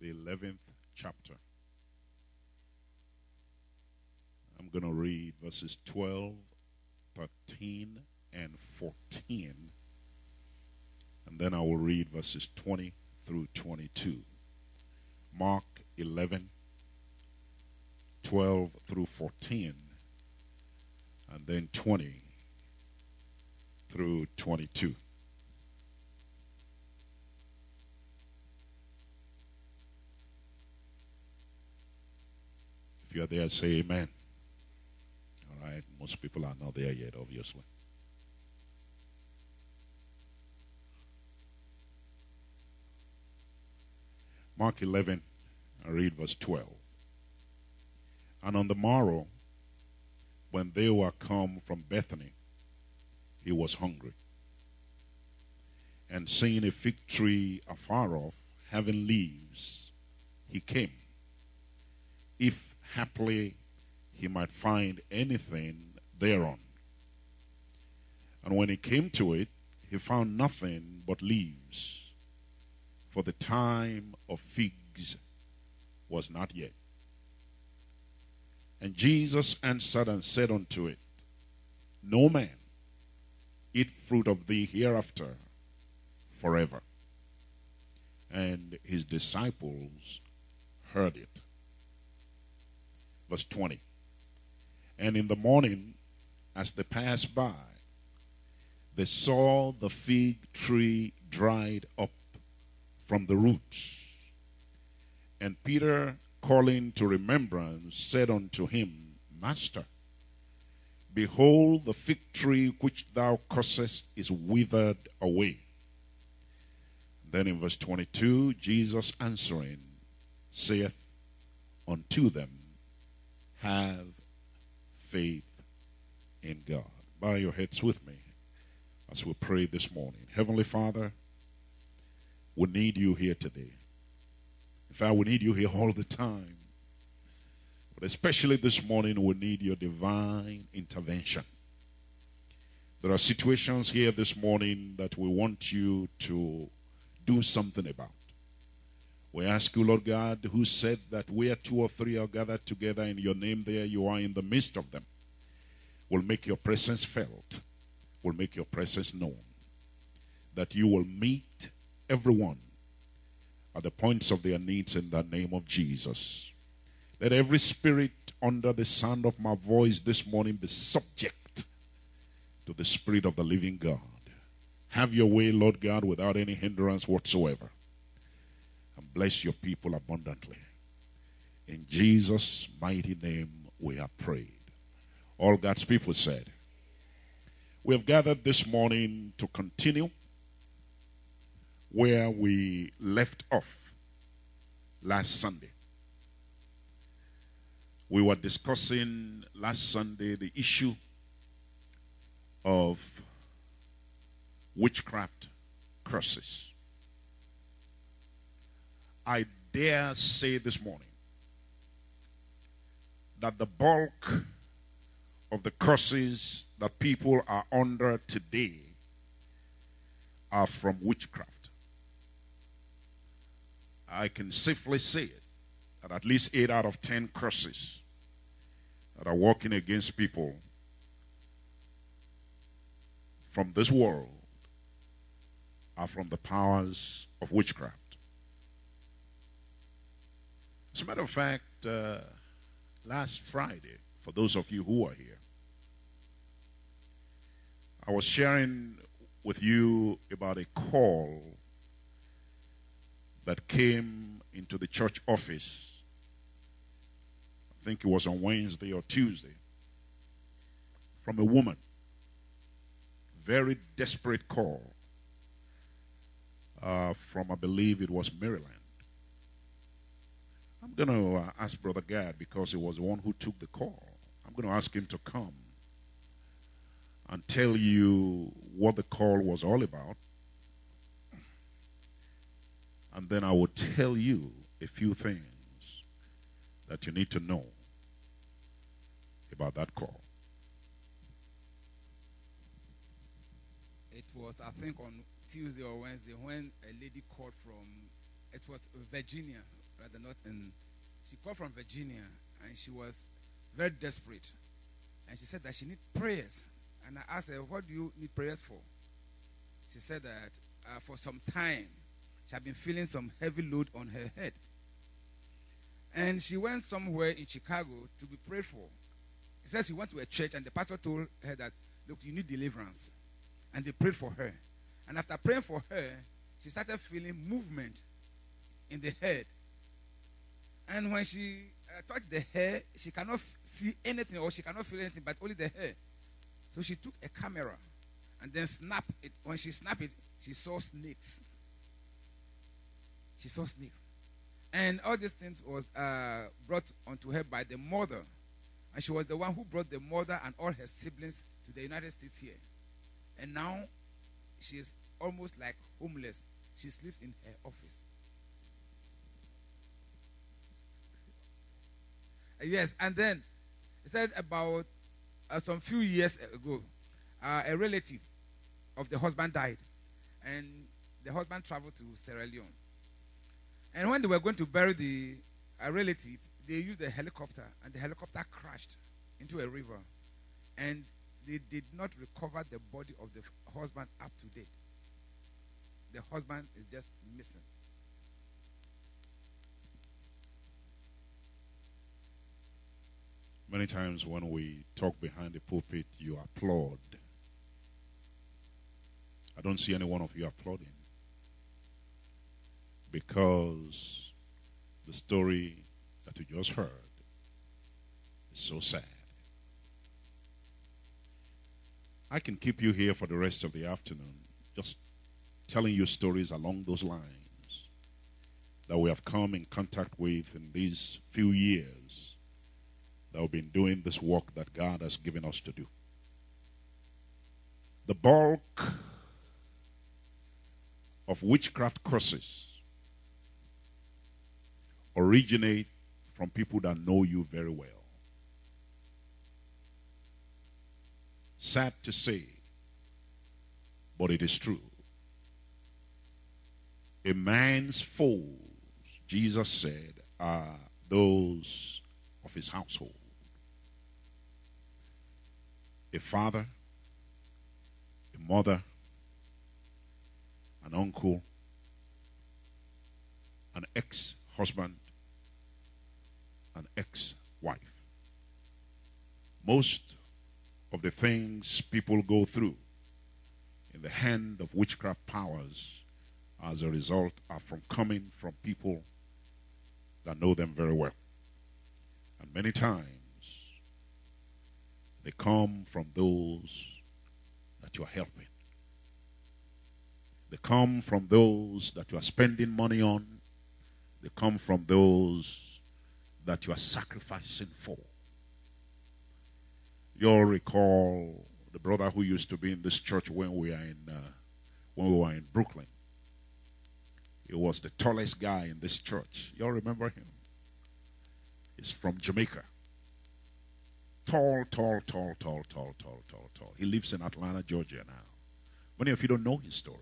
the 11th chapter. I'm going to read verses 12, 13, and 14. And then I will read verses 20 through 22. Mark 11, 12 through 14, and then 20 through 22. If you're there, say amen. All right. Most people are not there yet, obviously. Mark 11, I read verse 12. And on the morrow, when they were come from Bethany, he was hungry. And seeing a fig tree afar off, having leaves, he came. If haply he might find anything thereon. And when he came to it, he found nothing but leaves, for the time of figs was not yet. And Jesus answered and said unto it, No man eat fruit of thee hereafter forever. And his disciples heard it. Verse 20. And in the morning, as they passed by, they saw the fig tree dried up from the roots. And Peter, calling to remembrance, said unto him, Master, behold, the fig tree which thou cursest is withered away. Then in verse 22, Jesus answering saith unto them, Have faith in God. Bow your heads with me as we pray this morning. Heavenly Father, we need you here today. In fact, we need you here all the time. But especially this morning, we need your divine intervention. There are situations here this morning that we want you to do something about. We ask you, Lord God, who said that where two or three are gathered together in your name, there you are in the midst of them. Will make your presence felt, will make your presence known. That you will meet everyone at the points of their needs in the name of Jesus. Let every spirit under the sound of my voice this morning be subject to the Spirit of the living God. Have your way, Lord God, without any hindrance whatsoever. And bless your people abundantly. In Jesus' mighty name we have prayed. All God's people said. We have gathered this morning to continue where we left off last Sunday. We were discussing last Sunday the issue of witchcraft curses. I dare say this morning that the bulk of the curses that people are under today are from witchcraft. I can safely say it that at least eight out of ten curses that are working against people from this world are from the powers of witchcraft. As a matter of fact, uh, last Friday, for those of you who are here, I was sharing with you about a call that came into the church office. I think it was on Wednesday or Tuesday from a woman. Very desperate call uh, from, I believe it was Maryland. I'm going to uh, ask Brother Gad because he was the one who took the call. I'm going to ask him to come and tell you what the call was all about. And then I will tell you a few things that you need to know about that call. It was, I think, on Tuesday or Wednesday when a lady called from it was Virginia, rather not in. She called from Virginia, and she was very desperate, and she said that she need prayers. And I asked her, "What do you need prayers for?" She said that uh, for some time she had been feeling some heavy load on her head, and she went somewhere in Chicago to be prayed for. She says she went to a church, and the pastor told her that, "Look, you need deliverance," and they prayed for her. And after praying for her, she started feeling movement in the head. And when she uh, touched the hair, she cannot see anything or she cannot feel anything but only the hair. So she took a camera and then snapped it. When she snapped it, she saw snakes. She saw snakes. And all these things was uh, brought onto her by the mother. And she was the one who brought the mother and all her siblings to the United States here. And now she is almost like homeless. She sleeps in her office. Uh, Yes, and then it said about uh, some few years ago, uh, a relative of the husband died, and the husband traveled to Sierra Leone. And when they were going to bury the uh, relative, they used a helicopter, and the helicopter crashed into a river, and they did not recover the body of the husband up to date. The husband is just missing. Many times when we talk behind the pulpit, you applaud. I don't see any one of you applauding because the story that you just heard is so sad. I can keep you here for the rest of the afternoon just telling you stories along those lines that we have come in contact with in these few years that we've been doing this work that God has given us to do. The bulk of witchcraft curses originate from people that know you very well. Sad to say, but it is true. A man's foes, Jesus said, are those of his household. A father, a mother, an uncle, an ex husband, an ex wife. Most of the things people go through in the hand of witchcraft powers as a result are from coming from people that know them very well. And many times they come from those that you are helping. They come from those that you are spending money on. They come from those that you are sacrificing for. You'll recall the brother who used to be in this church when we are in uh, when we were in Brooklyn. He was the tallest guy in this church. Y'all remember him? He's from Jamaica. Tall, tall, tall, tall, tall, tall, tall, tall. He lives in Atlanta, Georgia now. Many of you don't know his story.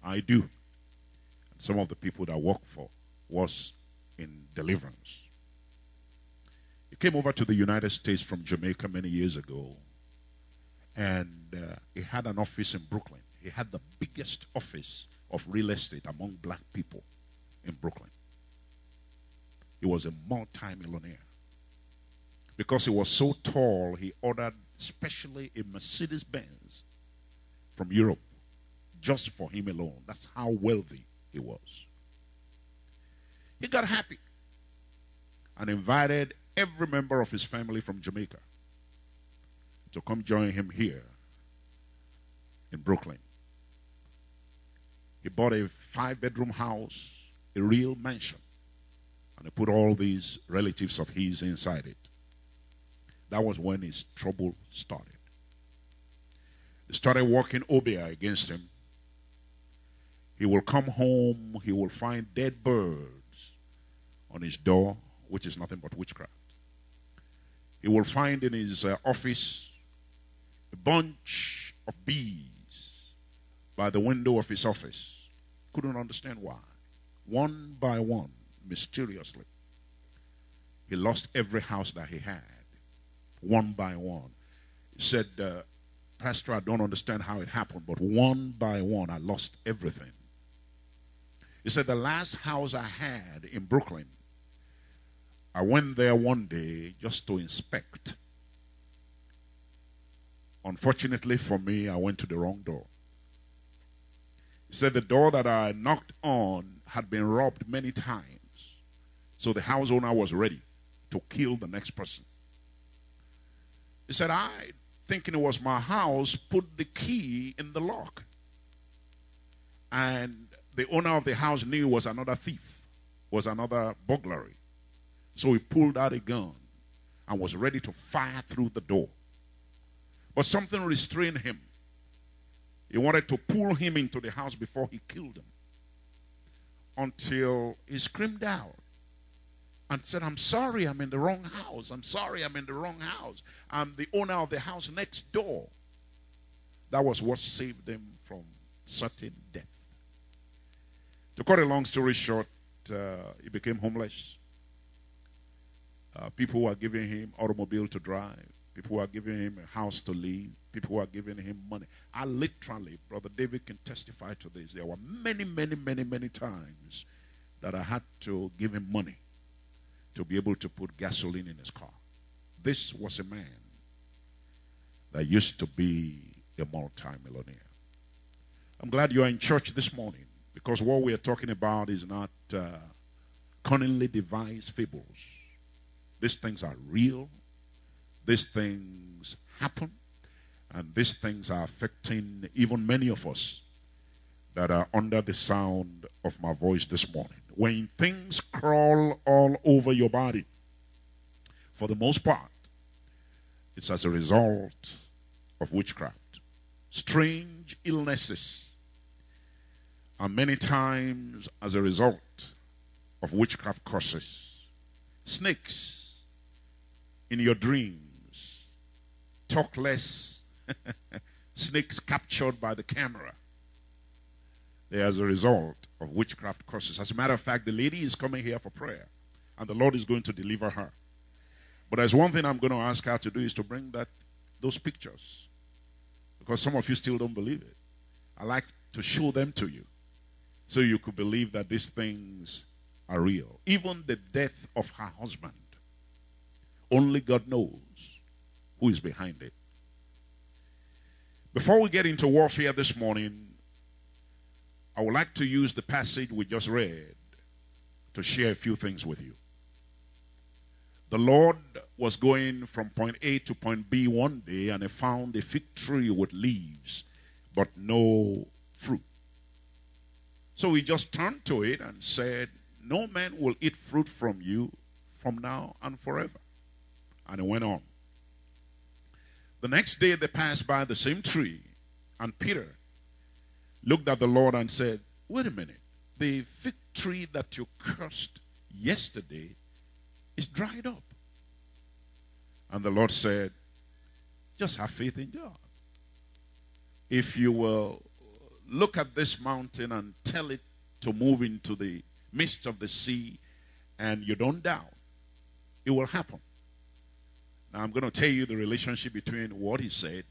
I do. And some of the people that work for was in deliverance. He came over to the United States from Jamaica many years ago, and uh, he had an office in Brooklyn. He had the biggest office of real estate among black people in Brooklyn. He was a multi-millionaire. Because he was so tall, he ordered specially a Mercedes Benz from Europe just for him alone. That's how wealthy he was. He got happy and invited every member of his family from Jamaica to come join him here in Brooklyn. He bought a five bedroom house, a real mansion, and he put all these relatives of his inside it. That was when his trouble started. They started working obeah against him. He will come home, he will find dead birds on his door, which is nothing but witchcraft. He will find in his uh, office a bunch of bees by the window of his office. Couldn't understand why. one by one, mysteriously. He lost every house that he had, one by one. He said, uh, Pastor, I don't understand how it happened, but one by one, I lost everything. He said, The last house I had in Brooklyn, I went there one day just to inspect. Unfortunately for me, I went to the wrong door. He said the door that I knocked on had been robbed many times. So the house owner was ready to kill the next person. He said, I, thinking it was my house, put the key in the lock. And the owner of the house knew it was another thief, was another burglary. So he pulled out a gun and was ready to fire through the door. But something restrained him. He wanted to pull him into the house before he killed him. Until he screamed out and said, I'm sorry, I'm in the wrong house. I'm sorry, I'm in the wrong house. I'm the owner of the house next door. That was what saved him from certain death. To cut a long story short, uh, he became homeless. Uh, people were giving him automobile to drive. People were giving him a house to live. People were giving him money. I literally, Brother David can testify to this. There were many, many, many, many times that I had to give him money to be able to put gasoline in his car. This was a man that used to be a multimillionaire. I'm glad you are in church this morning because what we are talking about is not uh, cunningly devised fables. These things are real, these things happen, and these things are affecting even many of us that are under the sound of my voice this morning. When things crawl all over your body, for the most part, it's as a result of witchcraft. Strange illnesses are many times as a result of witchcraft curses. Snakes in your dreams. Talk less. Snakes captured by the camera. They as a result of witchcraft curses. As a matter of fact, the lady is coming here for prayer, and the Lord is going to deliver her. But there's one thing I'm going to ask her to do is to bring that those pictures, because some of you still don't believe it. I like to show them to you, so you could believe that these things are real. Even the death of her husband, only God knows who is behind it. Before we get into warfare this morning, I would like to use the passage we just read to share a few things with you. The Lord was going from point A to point B one day and he found a fig tree with leaves but no fruit. So he just turned to it and said, No man will eat fruit from you from now and forever. And he went on. The next day they passed by the same tree, and Peter looked at the Lord and said, Wait a minute. The fig tree that you cursed yesterday is dried up. And the Lord said, Just have faith in God. If you will look at this mountain and tell it to move into the midst of the sea and you don't doubt, it will happen. Now, I'm going to tell you the relationship between what he said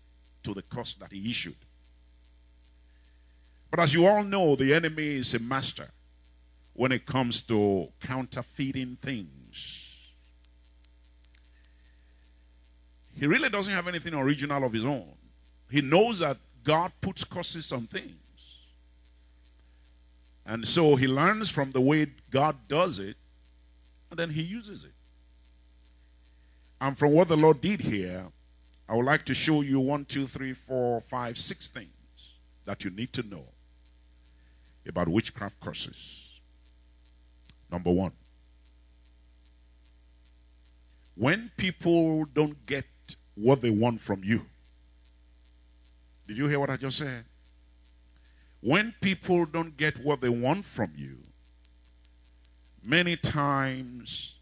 to the curse that he issued. But as you all know, the enemy is a master when it comes to counterfeiting things. He really doesn't have anything original of his own. He knows that God puts curses on things. And so he learns from the way God does it, and then he uses it. And from what the Lord did here, I would like to show you one, two, three, four, five, six things that you need to know about witchcraft curses. Number one, when people don't get what they want from you, did you hear what I just said? When people don't get what they want from you, many times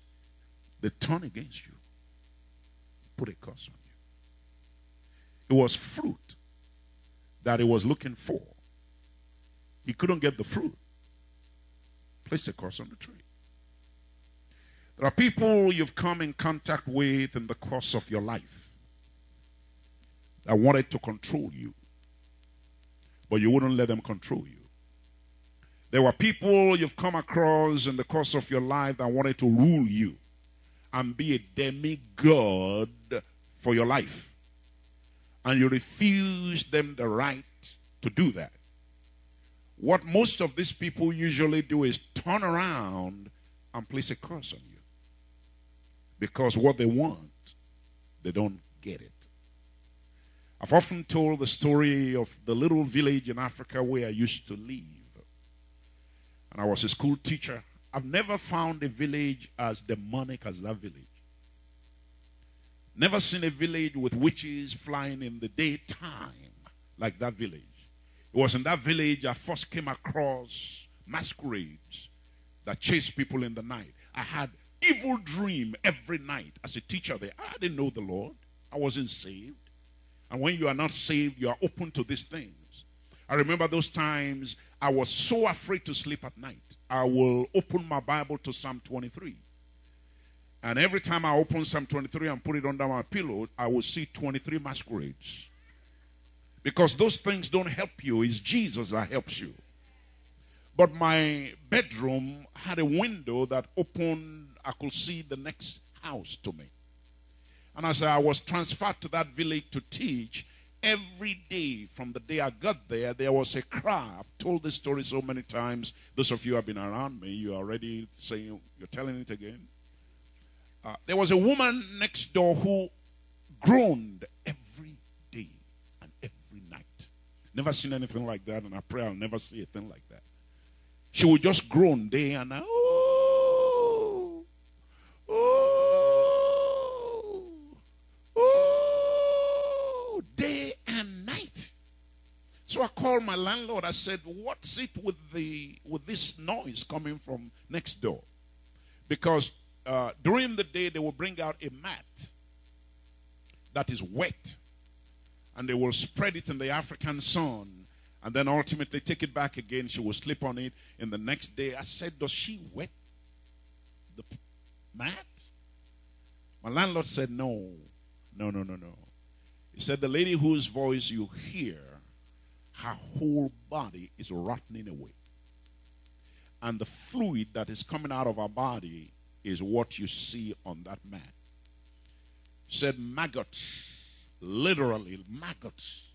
they turn against you, put a curse on you. It was fruit that he was looking for. He couldn't get the fruit. placed a curse on the tree. There are people you've come in contact with in the course of your life that wanted to control you, but you wouldn't let them control you. There were people you've come across in the course of your life that wanted to rule you and be a demigod for your life. And you refused them the right to do that. What most of these people usually do is turn around and place a curse on you. Because what they want, they don't get it. I've often told the story of the little village in Africa where I used to live. And I was a school teacher. I've never found a village as demonic as that village. Never seen a village with witches flying in the daytime like that village. It was in that village I first came across masquerades that chased people in the night. I had evil dream every night as a teacher there. I didn't know the Lord. I wasn't saved. And when you are not saved, you are open to these things. I remember those times I was so afraid to sleep at night. I will open my Bible to Psalm 23. And every time I open Psalm 23 and put it under my pillow, I will see 23 masquerades. Because those things don't help you, it's Jesus that helps you. But my bedroom had a window that opened, I could see the next house to me. And as I was transferred to that village to teach, every day from the day I got there, there was a cry. I've told this story so many times. Those of you who have been around me, you're already saying, you're telling it again. Uh, there was a woman next door who groaned every day and every night. Never seen anything like that, and I pray I'll never see a thing like that. She would just groan day and night. Oh, oh, oh, day and night. So I called my landlord. I said, "What's it with the with this noise coming from next door?" Because uh, during the day they will bring out a mat that is wet, and they will spread it in the African sun and then ultimately take it back again. She will sleep on it. And the next day, I said, Does she wet the mat? My landlord said, No, no, no, no, no. He said, The lady whose voice you hear, her whole body is rotting away. And the fluid that is coming out of her body is what you see on that mat. Said maggots, literally maggots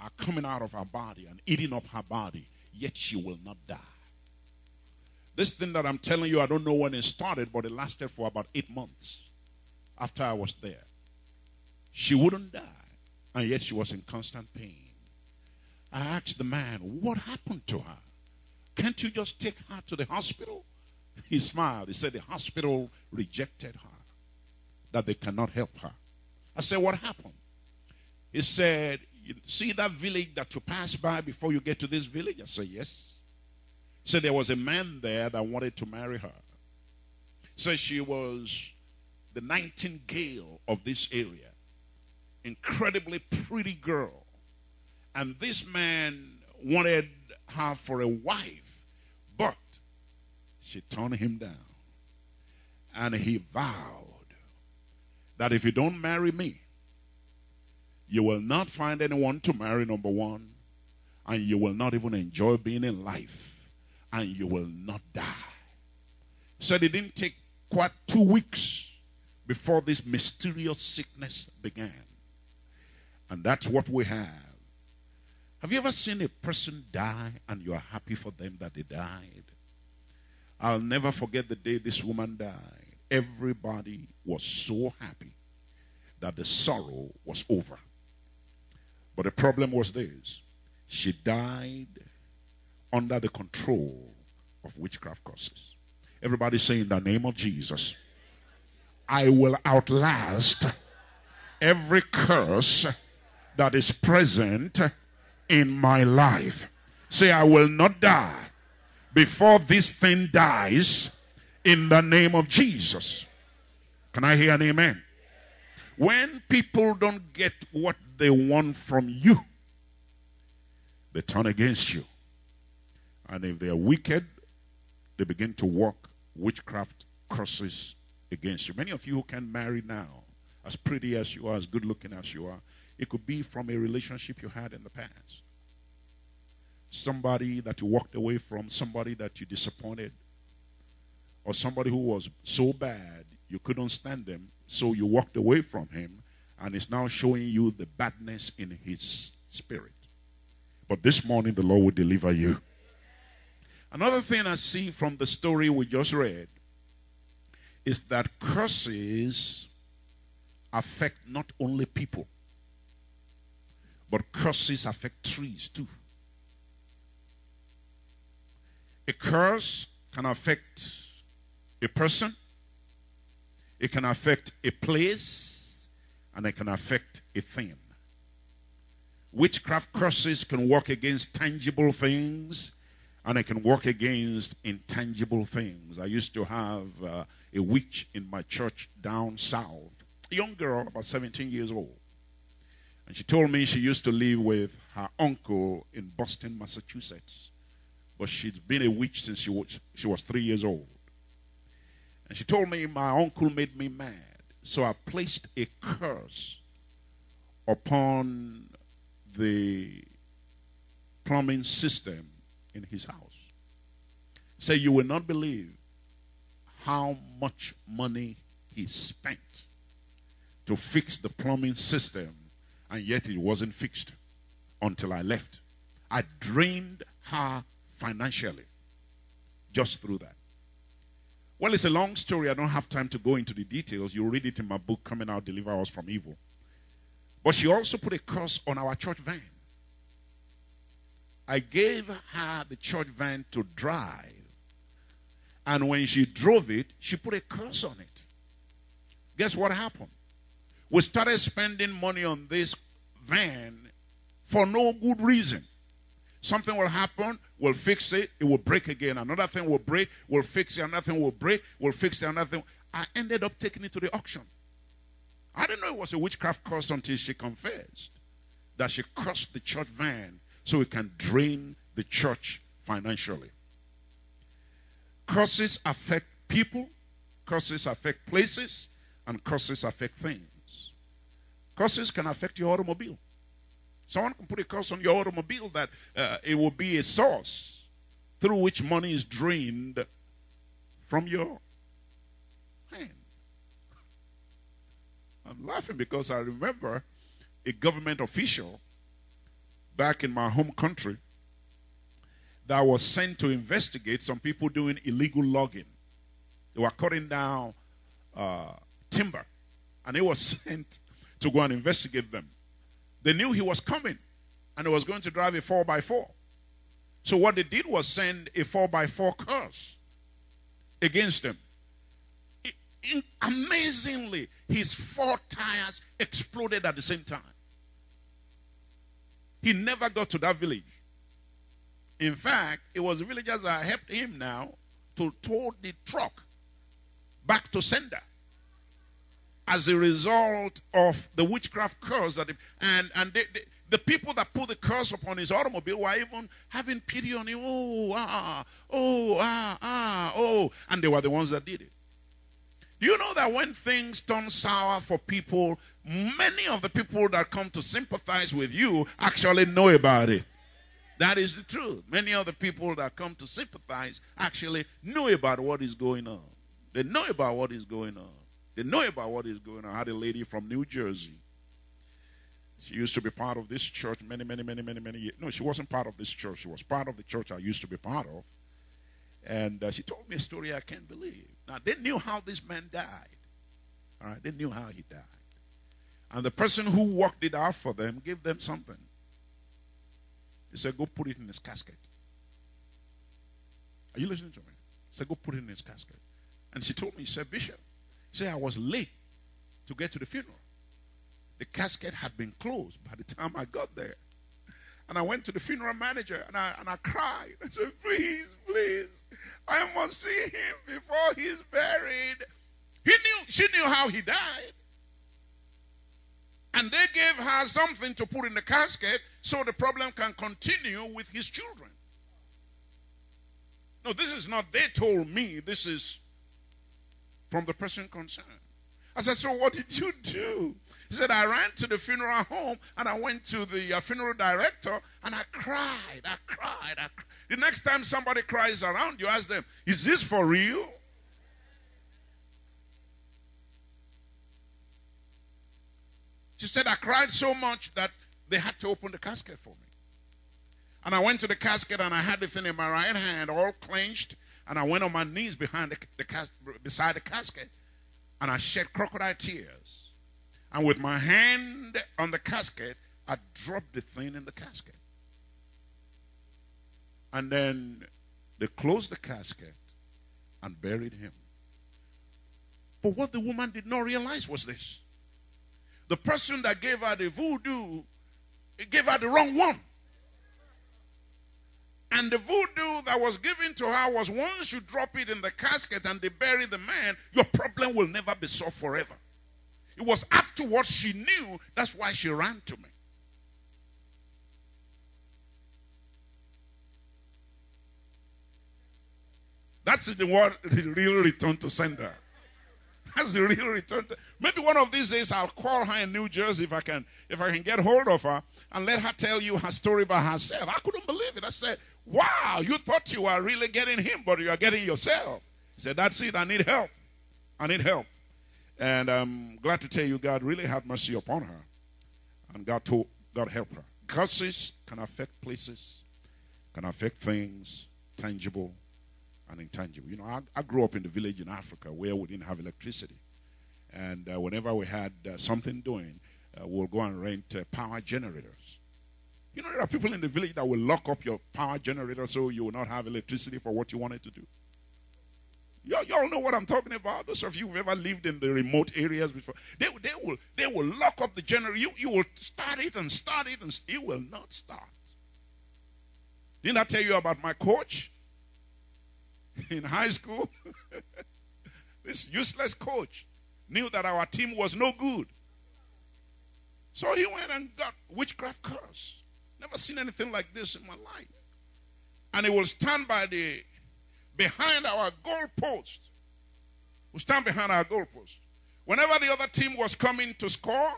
are coming out of her body and eating up her body, yet she will not die. This thing that I'm telling you, I don't know when it started, but it lasted for about eight months after I was there. She wouldn't die, and yet she was in constant pain. I asked the man, What happened to her? Can't you just take her to the hospital? He smiled. He said, The hospital rejected her, that they cannot help her. I said, What happened? He said, see that village that you pass by before you get to this village? I said, Yes. He said there was a man there that wanted to marry her. He said she was the nightingale of this area. Incredibly pretty girl. And this man wanted her for a wife, but she turned him down. And he vowed that if you don't marry me, you will not find anyone to marry, number one, and you will not even enjoy being in life, and you will not die. So it didn't take quite two weeks before this mysterious sickness began. And that's what we have. Have you ever seen a person die and you are happy for them that they died? I'll never forget the day this woman died. Everybody was so happy that the sorrow was over. But the problem was this she died under the control of witchcraft curses. Everybody say, in the name of Jesus, I will outlast every curse that is present in my life. Say, I will not die before this thing dies in the name of Jesus. Can I hear an amen? When people don't get what they want from you, they turn against you. And if they are wicked, they begin to work witchcraft curses against you. Many of you who can marry now, as pretty as you are, as good looking as you are, it could be from a relationship you had in the past. Somebody that you walked away from, somebody that you disappointed, or somebody who was so bad you couldn't stand them, so you walked away from him, and it's now showing you the badness in his spirit. But this morning, the Lord will deliver you. Another thing I see from the story we just read is that curses affect not only people, but curses affect trees too. A curse can affect a person, it can affect a place, and it can affect a thing. Witchcraft curses can work against tangible things and it can work against intangible things. I used to have uh, a witch in my church down south, a young girl, about 17 years old. And she told me she used to live with her uncle in Boston, Massachusetts. But she'd been a witch since she was, she was three years old. And she told me my uncle made me mad. So I placed a curse upon the plumbing system in his house. Say, you will not believe how much money he spent to fix the plumbing system, and yet it wasn't fixed until I left. I drained her financially just through that. Well, it's a long story. I don't have time to go into the details. You'll read it in my book, Coming Out, Deliver Us from Evil. But she also put a curse on our church van. I gave her the church van to drive. And when she drove it, she put a curse on it. Guess what happened? We started spending money on this van for no good reason. Something will happen, we'll fix it, it will break again. Another thing will break, we'll fix it, another thing will break, we'll fix it, another thing. I ended up taking it to the auction. I didn't know it was a witchcraft curse until she confessed that she cursed the church van so it can drain the church financially. Curses affect people, curses affect places, and curses affect things. Curses can affect your automobile. Someone can put a curse on your automobile that uh, it will be a source through which money is drained from your hand. I'm laughing because I remember a government official back in my home country that was sent to investigate some people doing illegal logging. They were cutting down uh, timber, and he was sent to go and investigate them. They knew he was coming, and he was going to drive a 4 by 4 So what they did was send a 4 by 4 curse against them. Amazingly, his four tires exploded at the same time. He never got to that village. In fact, it was the villagers that helped him now to tow the truck back to sender as a result of the witchcraft curse that he, and and they, they, the people that put the curse upon his automobile were even having pity on him. Oh ah oh ah ah oh, and they were the ones that did it. Do you know that when things turn sour for people, many of the people that come to sympathize with you actually know about it. That is the truth. Many of the people that come to sympathize actually know about what is going on. They know about what is going on. They know about what is going on. I had a lady from New Jersey. She used to be part of this church many, many, many, many, many years. No, she wasn't part of this church. She was part of the church I used to be part of. And uh, she told me a story I can't believe. Now, they knew how this man died. All right, they knew how he died. And the person who worked it out for them gave them something. He said, Go put it in his casket. Are you listening to me? He said, Go put it in his casket. And she told me, He said, Bishop, said, I was late to get to the funeral. The casket had been closed by the time I got there. And I went to the funeral manager and I, and I cried. I said, Please, please, I must see him before he's buried. He knew, she knew how he died. And they gave her something to put in the casket so the problem can continue with his children. No, this is not they told me. This is from the person concerned. I said, So what did you do? He said, I ran to the funeral home and I went to the uh, funeral director and I cried. I cried. I cried. The next time somebody cries around you, ask them, Is this for real? She said, I cried so much that they had to open the casket for me. And I went to the casket and I had the thing in my right hand, all clenched, and I went on my knees behind the, the beside the casket, and I shed crocodile tears. And with my hand on the casket, I dropped the thing in the casket. And then they closed the casket and buried him. But what the woman did not realize was this the person that gave her the voodoo gave her the wrong one. And the voodoo that was given to her was once you drop it in the casket and they bury the man, your problem will never be solved forever. It was afterwards she knew, that's why she ran to me. That's the word, the real return to sender. That's the real return. To, maybe one of these days I'll call her in New Jersey if I can, if I can get hold of her and let her tell you her story by herself. I couldn't believe it. I said, Wow, you thought you were really getting him, but you are getting yourself. He said, That's it. I need help. I need help. And I'm glad to tell you, God really had mercy upon her. And God told, God helped her. Curses can affect places, can affect things, tangible and intangible. You know, I, I grew up in the village in Africa where we didn't have electricity. And uh, whenever we had uh, something doing, uh, we'll go and rent power generators. You know, there are people in the village that will lock up your power generator so you will not have electricity for what you wanted to do. Y'all, y'all know what I'm talking about. Those of you who've ever lived in the remote areas before, they, they will they will lock up the generator. You, you will start it and start it and it will not start. Didn't I tell you about my coach in high school? this useless coach knew that our team was no good. So he went and got witchcraft curse. Never seen anything like this in my life. And he will stand by the behind our goal post. Will stand behind our goal post. Whenever the other team was coming to score,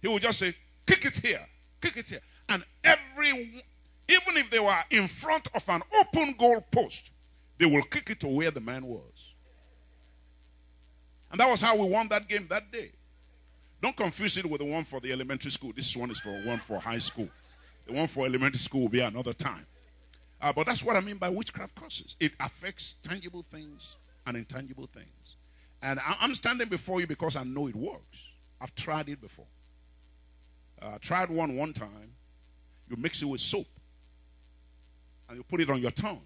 he would just say, kick it here, kick it here. And every even if they were in front of an open goal post, they will kick it to where the man was. And that was how we won that game that day. Don't confuse it with the one for the elementary school. This one is for one for high school. The one for elementary school will be another time. Uh, but that's what I mean by witchcraft curses. It affects tangible things and intangible things. And I, am standing before you because I know it works. I've tried it before. Uh, I tried one one time. You mix it with soap and you put it on your tongue.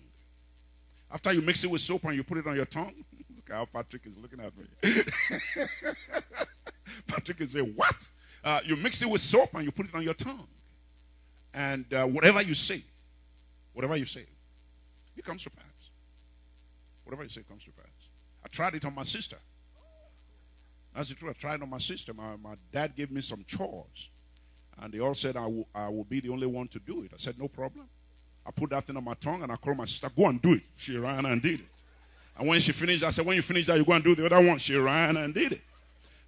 After you mix it with soap and you put it on your tongue, look how Patrick is looking at me. Patrick is saying, What? Uh, you mix it with soap and you put it on your tongue. And uh, whatever you say, whatever you say, it comes to pass. Whatever you say comes to pass. I tried it on my sister. That's the truth. I tried it on my sister. My, my dad gave me some chores. And they all said I will, I will be the only one to do it. I said, no problem. I put that thing on my tongue and I called my sister, go and do it. She ran and did it. And when she finished, I said, when you finish that, you go and do the other one. She ran and did it.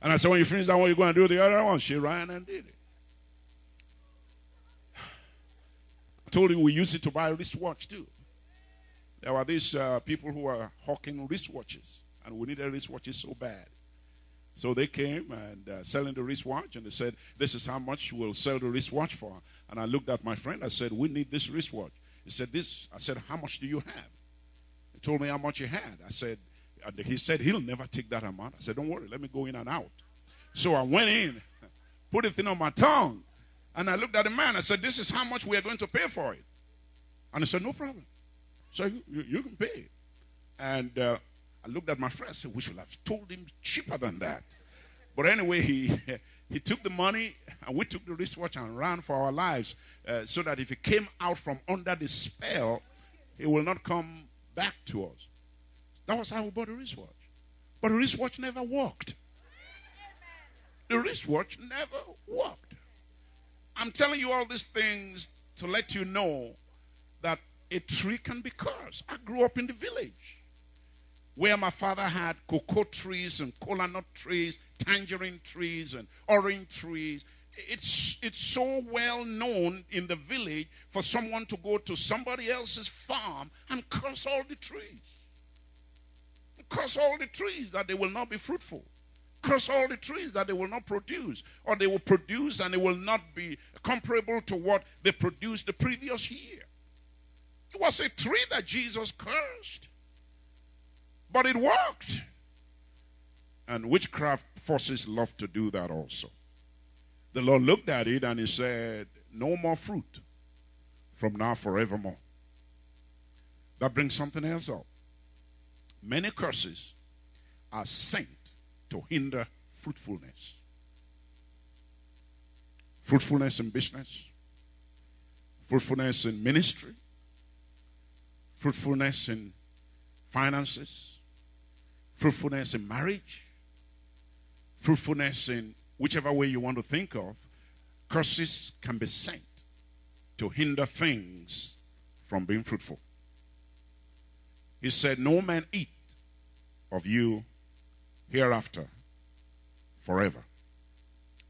And I said, when you finish that one, you go and do the other one. She ran and did it. I told you we use it to buy a wristwatch too. There were these uh, people who were hawking wristwatches, and we needed wristwatches so bad. So they came and uh, selling the wristwatch, and they said, "This is how much we'll sell the wristwatch for." And I looked at my friend. I said, "We need this wristwatch." He said, "This." I said, "How much do you have?" He told me how much he had. I said, "He said he'll never take that amount." I said, "Don't worry. Let me go in and out." So I went in, put it thing on my tongue, and I looked at the man. I said, This is how much we are going to pay for it. And he said, No problem. So you, you, can pay. And uh, I looked at my friend. I said, We should have told him cheaper than that. But anyway, he, he took the money and we took the wristwatch and ran for our lives uh, so that if he came out from under the spell, he will not come back to us. That was how we bought the wristwatch. But the wristwatch never worked. The wristwatch never worked. I'm telling you all these things to let you know that a tree can be cursed. I grew up in the village where my father had cocoa trees and cola nut trees, tangerine trees, and orange trees. It's, it's so well known in the village for someone to go to somebody else's farm and curse all the trees. Curse all the trees that they will not be fruitful. Curse all the trees that they will not produce. Or they will produce and it will not be comparable to what they produced the previous year. It was a tree that Jesus cursed. But it worked. And witchcraft forces love to do that also. The Lord looked at it and he said, No more fruit from now forevermore. That brings something else up. Many curses are sent to hinder fruitfulness. Fruitfulness in business, fruitfulness in ministry, fruitfulness in finances, fruitfulness in marriage, fruitfulness in whichever way you want to think of, curses can be sent to hinder things from being fruitful. He said, No man eat of you hereafter forever.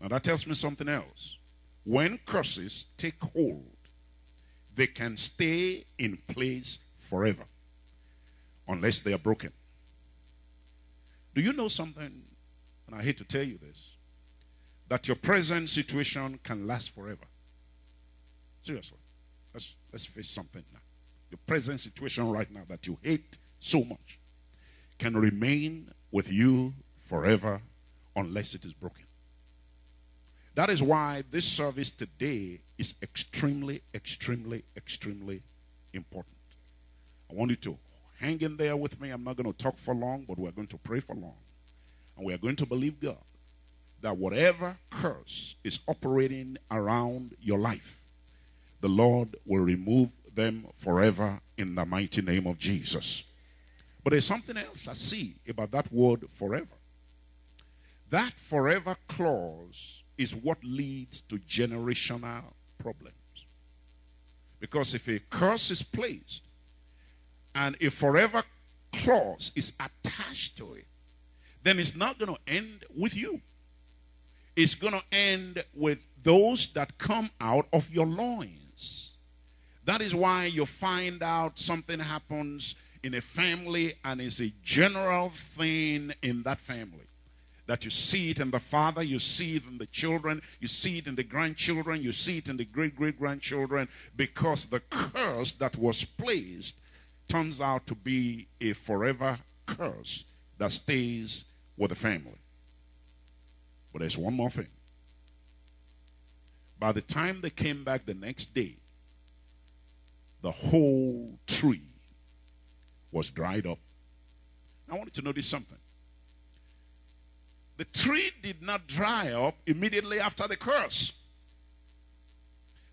Now that tells me something else. When curses take hold, they can stay in place forever unless they are broken. Do you know something? And I hate to tell you this that your present situation can last forever. Seriously. Let's, let's face something now. Your present situation right now that you hate so much can remain with you forever unless it is broken. That is why this service today is extremely, extremely, extremely important. I want you to hang in there with me. I'm not going to talk for long, but we're going to pray for long. And we are going to believe God that whatever curse is operating around your life, the Lord will remove them forever in the mighty name of Jesus. But there's something else I see about that word forever. That forever clause is what leads to generational problems. Because if a curse is placed and a forever clause is attached to it, then it's not going to end with you is going to end with those that come out of your loins. That is why you find out something happens in a family and it's a general thing in that family. That you see it in the father, you see it in the children, you see it in the grandchildren, you see it in the great great grandchildren, because the curse that was placed turns out to be a forever curse that stays with the family. But there's one more thing. By the time they came back the next day, the whole tree was dried up. I wanted to notice something. The tree did not dry up immediately after the curse.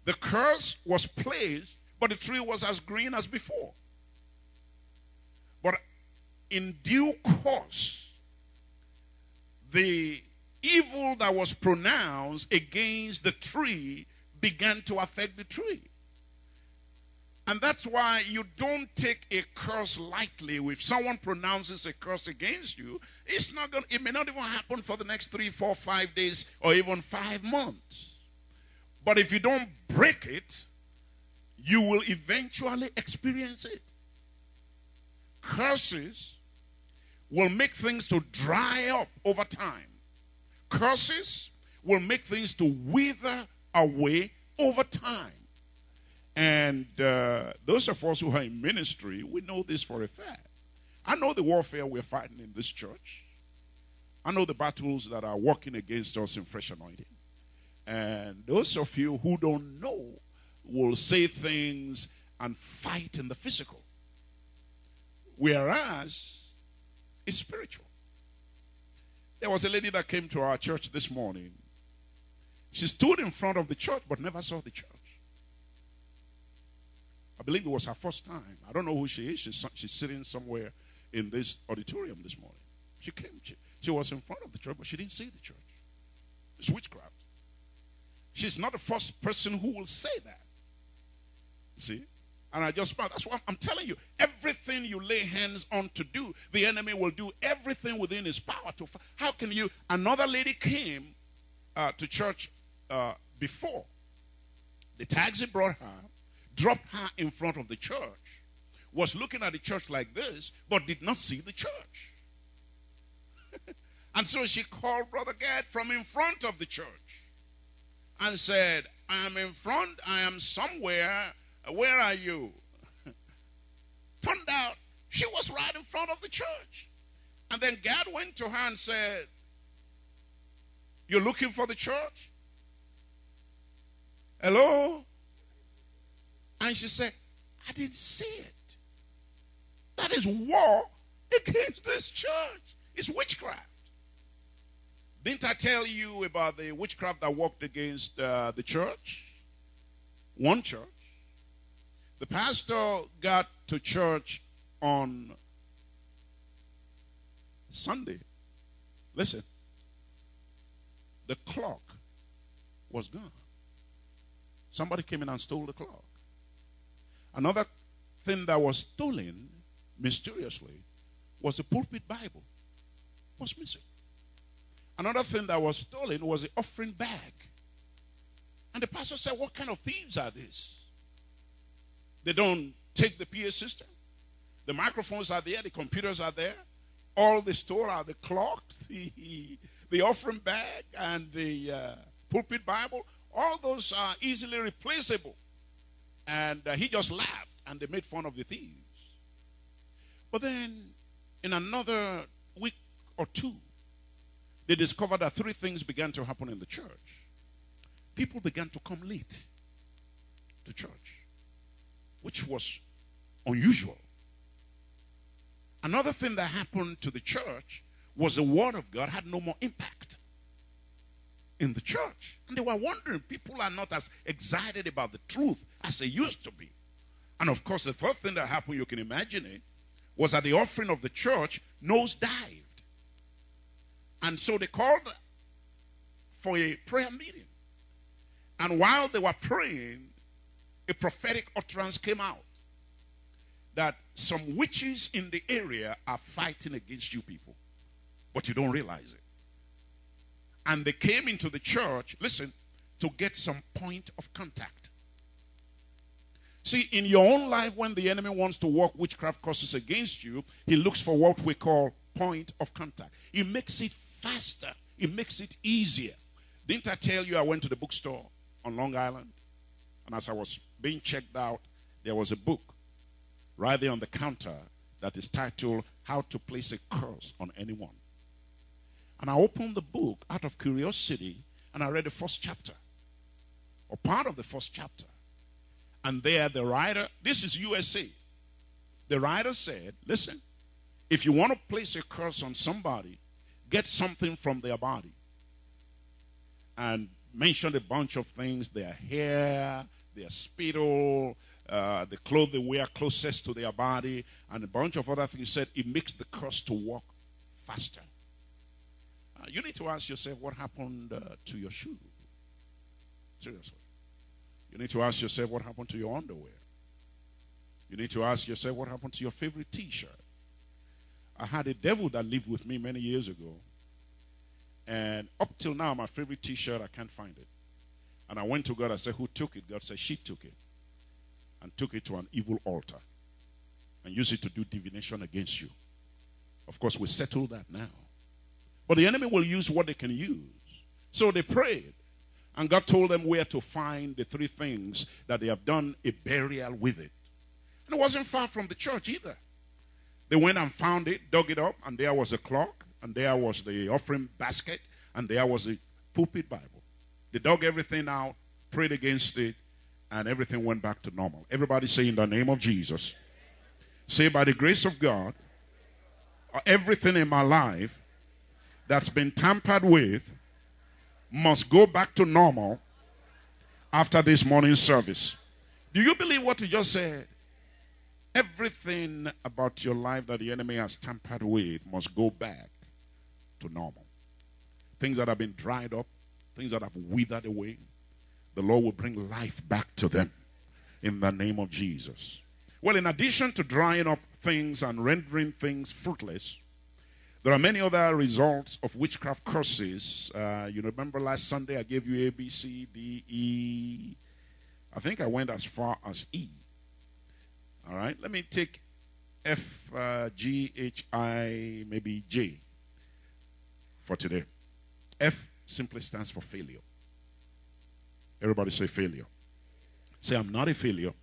The curse was placed, but the tree was as green as before. But in due course, the evil that was pronounced against the tree began to affect the tree. And that's why you don't take a curse lightly. If someone pronounces a curse against you, it's not going it may not even happen for the next three, four, five days, or even five months. But if you don't break it, you will eventually experience it. Curses will make things to dry up over time curses will make things to wither away over time. And uh, those of us who are in ministry, we know this for a fact. I know the warfare we're fighting in this church. I know the battles that are working against us in fresh anointing. And those of you who don't know will say things and fight in the physical. Whereas it's spiritual. There was a lady that came to our church this morning. She stood in front of the church but never saw the church. I believe it was her first time. I don't know who she is. She's, she's sitting somewhere in this auditorium this morning. She came, she, she was in front of the church, but she didn't see the church. It's witchcraft. She's not the first person who will say that. See? And I just smiled. That's what I'm telling you. Everything you lay hands on to do, the enemy will do everything within his power to. How can you? Another lady came uh, to church uh, before. The taxi brought her, dropped her in front of the church, was looking at the church like this, but did not see the church. and so she called Brother Gad from in front of the church and said, I am in front, I am somewhere where are you? Turned out she was right in front of the church. And then Gad went to her and said, You're looking for the church? Hello? And she said, I didn't see it. That is war against this church. It's witchcraft. Didn't I tell you about the witchcraft that worked against uh, the church? One church. The pastor got to church on Sunday. Listen, the clock was gone. Somebody came in and stole the clock. Another thing that was stolen mysteriously was the pulpit Bible. Was missing. Another thing that was stolen was the offering bag. And the pastor said, What kind of thieves are these? They don't take the PA system. The microphones are there, the computers are there. All the store are the clock, the, the offering bag, and the uh, pulpit Bible. All those are easily replaceable. And uh, he just laughed, and they made fun of the thieves. But then, in another week or two, they discovered that three things began to happen in the church. People began to come late to church which was unusual. Another thing that happened to the church was the word of God had no more impact in the church. And they were wondering, people are not as excited about the truth as they used to be. And of course, the third thing that happened, you can imagine it, was that the offering of the church nosedived. And so they called for a prayer meeting. And while they were praying, a prophetic utterance came out that some witches in the area are fighting against you people, but you don't realize it. And they came into the church, listen, to get some point of contact. See, in your own life, when the enemy wants to work witchcraft causes against you, he looks for what we call point of contact. He makes it faster, he makes it easier. Didn't I tell you I went to the bookstore on Long Island? And as I was being checked out, there was a book right there on the counter that is titled How to Place a Curse on Anyone. And I opened the book out of curiosity and I read the first chapter, or part of the first chapter. And there, the writer, this is USA. The writer said, Listen, if you want to place a curse on somebody, get something from their body. And mentioned a bunch of things their hair, their spittle, uh, the clothes they wear closest to their body, and a bunch of other things. He said it makes the curse to walk faster. Uh, you need to ask yourself what happened uh, to your shoe. Seriously. You need to ask yourself what happened to your underwear. You need to ask yourself what happened to your favorite t shirt. I had a devil that lived with me many years ago. And up till now, my favorite t shirt, I can't find it. And I went to God. I said, Who took it? God said, She took it. And took it to an evil altar. And used it to do divination against you. Of course, we settled that now. But the enemy will use what they can use. So they prayed. And God told them where to find the three things that they have done a burial with it. And it wasn't far from the church either. They went and found it, dug it up, and there was a clock, and there was the offering basket, and there was the pulpit Bible. They dug everything out, prayed against it, and everything went back to normal. Everybody say, in the name of Jesus. Say, by the grace of God, everything in my life that's been tampered with must go back to normal after this morning service. Do you believe what you just said? Everything about your life that the enemy has tampered with must go back to normal. Things that have been dried up, things that have withered away, the Lord will bring life back to them in the name of Jesus. Well, in addition to drying up things and rendering things fruitless, there are many other results of witchcraft curses. Uh, you remember last Sunday I gave you A, B, C, D, E. I think I went as far as E. All right, let me take F, uh, G, H, I, maybe J for today. F simply stands for failure. Everybody say failure. Say, I'm not a failure,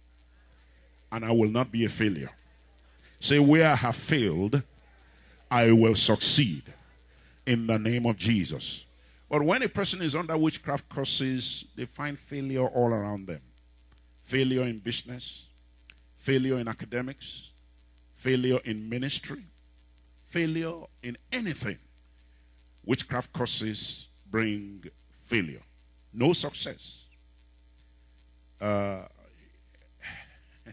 and I will not be a failure. Say, where I have failed, I will succeed in the name of Jesus. But when a person is under witchcraft curses, they find failure all around them failure in business, failure in academics, failure in ministry, failure in anything. Witchcraft curses bring failure, no success. Uh,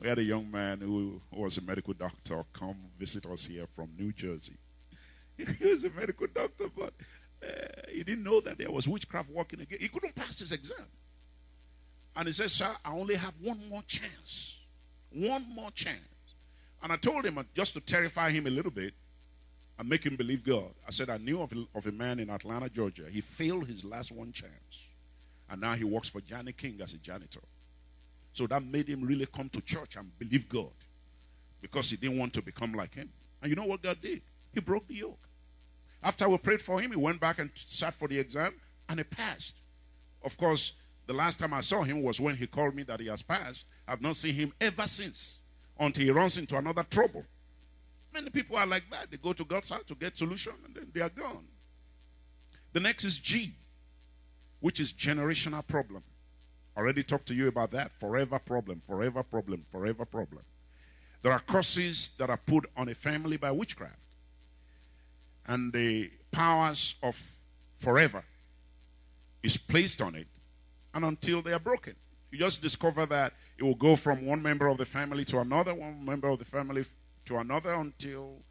we had a young man who was a medical doctor come visit us here from New Jersey. He was a medical doctor, but uh, he didn't know that there was witchcraft working again. He couldn't pass his exam. And he said, Sir, I only have one more chance. One more chance. And I told him, uh, just to terrify him a little bit and make him believe God, I said, I knew of a, of a man in Atlanta, Georgia. He failed his last one chance. And now he works for Johnny King as a janitor. So that made him really come to church and believe God because he didn't want to become like him. And you know what God did? He broke the yoke. After we prayed for him, he went back and sat for the exam and he passed. Of course, the last time I saw him was when he called me that he has passed. I've not seen him ever since until he runs into another trouble. Many people are like that. They go to God's house to get solution and then they are gone. The next is G, which is generational problem. Already talked to you about that. Forever problem, forever problem, forever problem. There are curses that are put on a family by witchcraft. And the powers of forever is placed on it and until they are broken. You just discover that it will go from one member of the family to another, one member of the family to another until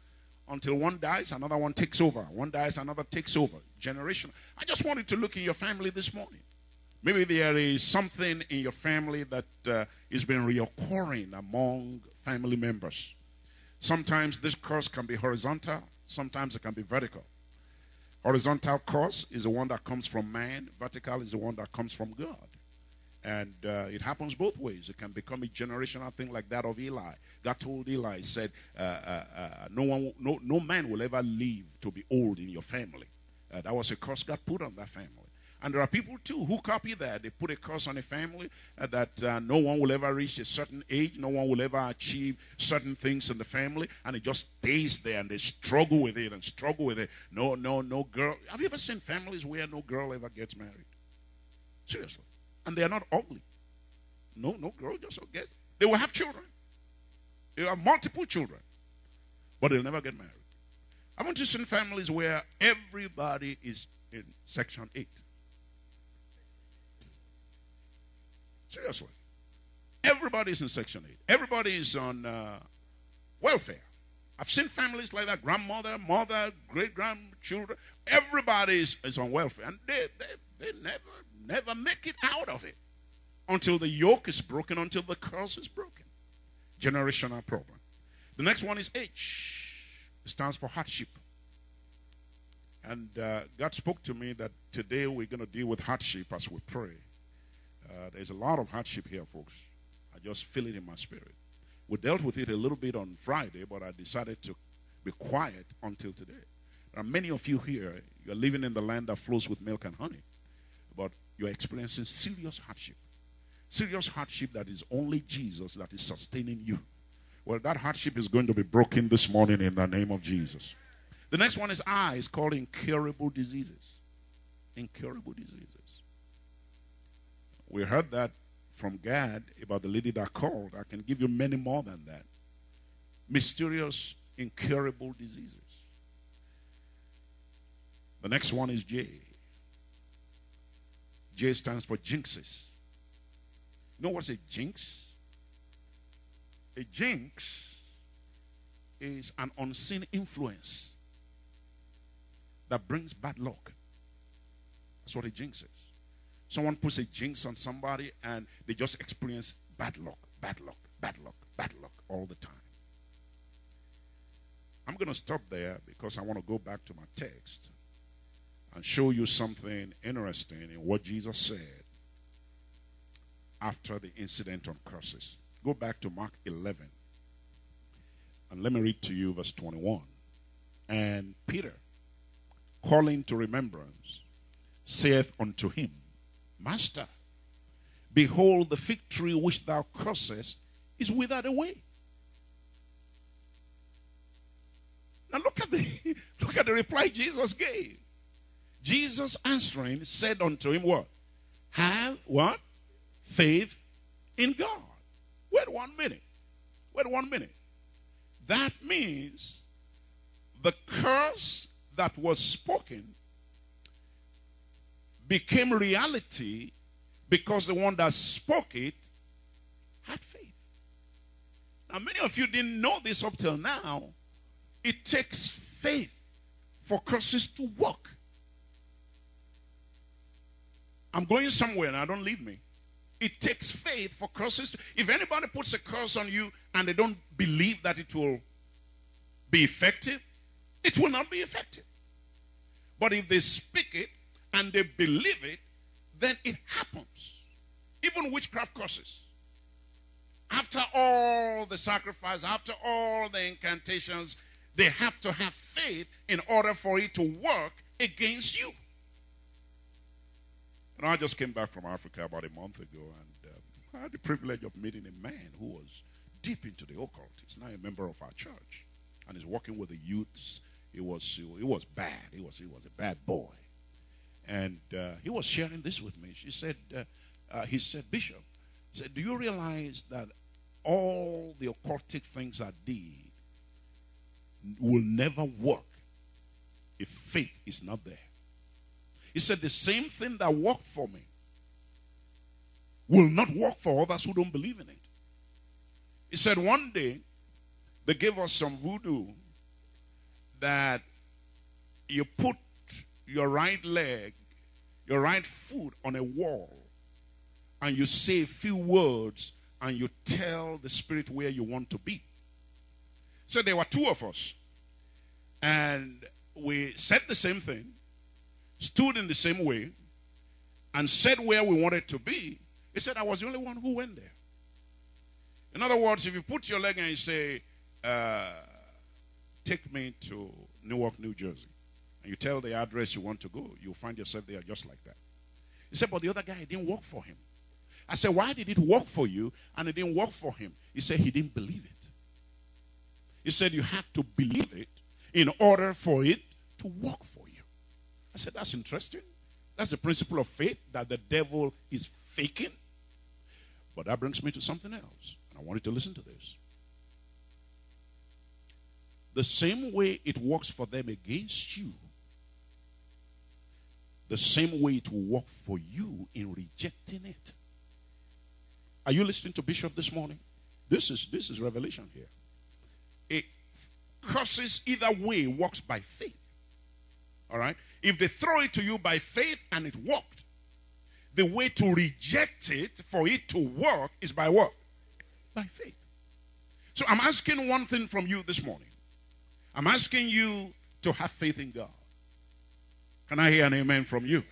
until one dies, another one takes over. One dies, another takes over. Generation. I just wanted to look in your family this morning. Maybe there is something in your family that uh, is been reoccurring among family members. Sometimes this curse can be horizontal, sometimes it can be vertical. Horizontal curse is the one that comes from man, vertical is the one that comes from God. And uh, it happens both ways. It can become a generational thing like that of Eli. God told Eli, he said, uh, uh, uh no, one, no, no man will ever live to be old in your family. Uh, that was a curse God put on that family. And there are people too who copy that. They put a curse on a family that no one will ever reach a certain age, no one will ever achieve certain things in the family, and it just stays there and they struggle with it and struggle with it. No, no, no girl. Have you ever seen families where no girl ever gets married? Seriously. And they are not ugly. No, no girl just gets. They will have children. They have multiple children, but they'll never get married. I want to see families where everybody is in section 8. Seriously. Everybody's in Section 8. Everybody is on uh, welfare. I've seen families like that grandmother, mother, great grandchildren. Everybody is, is on welfare. And they, they, they never, never make it out of it until the yoke is broken, until the curse is broken. Generational problem. The next one is H. It stands for hardship. And uh, God spoke to me that today we're going to deal with hardship as we pray. Uh, there's a lot of hardship here, folks. I just feel it in my spirit. We dealt with it a little bit on Friday, but I decided to be quiet until today. There are many of you here, you're living in the land that flows with milk and honey, you're experiencing serious hardship. Serious hardship that is only Jesus that is sustaining you. Well, that hardship is going to be broken this morning in the name of Jesus. The next one is I, is called incurable diseases. Incurable diseases. We heard that from Gad about the lady that called. I can give you many more than that. Mysterious, incurable diseases. The next one is J. J stands for jinxes. You know what's a jinx? A jinx is an unseen influence that brings bad luck. That's what a jinx is. Someone puts a jinx on somebody and they just experience bad luck, bad luck, bad luck, bad luck all the time. I'm going to stop there because I want to go back to my text and show you something interesting in what Jesus said after the incident on curses. Go back to Mark 11. And let me read to you verse 21. And Peter, calling to remembrance, saith unto him, Master, behold, the fig tree which thou cursest is withered away. Now look at the look at the reply Jesus gave. Jesus answering said unto him, What? Have what? Faith in God. Wait one minute. Wait one minute. That means the curse that was spoken became reality because the one that spoke it had faith. Now, many of you didn't know this up till now. It takes faith for curses to work. I'm going somewhere now, don't leave me. It takes faith for curses to. If anybody puts a curse on you and they don't believe that it will be effective, it will not be effective. But if they speak it and they believe it, then it happens. Even witchcraft curses. After all the sacrifice, after all the incantations, they have to have faith in order for it to work against you. And I just came back from Africa about a month ago, and um, I had the privilege of meeting a man who was deep into the occult. He's now a member of our church, and he's working with the youths. He was he was bad. He was he was a bad boy, and uh, he was sharing this with me. She said, uh, uh, he said, Bishop, he said, do you realize that all the occultic things I did will never work if faith is not there. He said, The same thing that worked for me will not work for others who don't believe in it. He said, One day they gave us some voodoo that you put your right leg, your right foot on a wall, and you say a few words and you tell the spirit where you want to be. So there were two of us. And we said the same thing, stood in the same way, and said where we wanted to be. He said, I was the only one who went there. In other words, if you put your leg and you say, uh, Take me to Newark, New Jersey, and you tell the address you want to go, you'll find yourself there just like that. He said, But the other guy, didn't work for him. I said, Why did it work for you and it didn't work for him? He said, He didn't believe it. He said, You have to believe it in order for it to work. I said, That's interesting. That's the principle of faith that the devil is faking. But that brings me to something else. And I want you to listen to this. The same way it works for them against you, the same way it will work for you in rejecting it. Are you listening to Bishop this morning? This is this is revelation here it crosses either way works by faith. All right? If they throw it to you by faith and it worked, the way to reject it for it to work is by what? By faith. So I'm asking one thing from you this morning. I'm asking you to have faith in God. Can I hear an amen from you?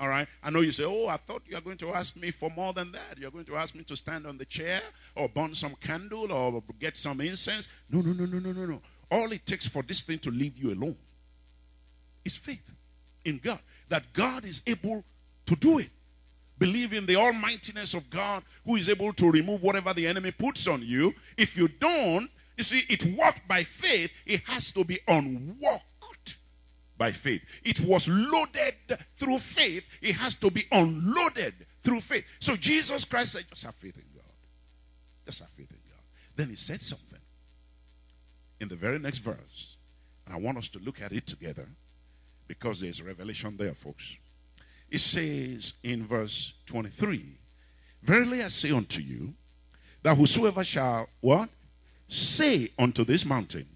All right. I know you say, Oh, I thought you are going to ask me for more than that. You're going to ask me to stand on the chair or burn some candle or get some incense. No, no, no, no, no, no, no. All it takes for this thing to leave you alone is faith in God. That God is able to do it. Believe in the almightiness of God who is able to remove whatever the enemy puts on you. If you don't, you see, it worked by faith, it has to be unworked by faith. It was loaded through faith. It has to be unloaded through faith. So Jesus Christ said, just have faith in God. Just have faith in God. Then he said something in the very next verse. And I want us to look at it together because there's revelation there, folks. It says in verse 23, Verily I say unto you, that whosoever shall what? Say unto this mountain,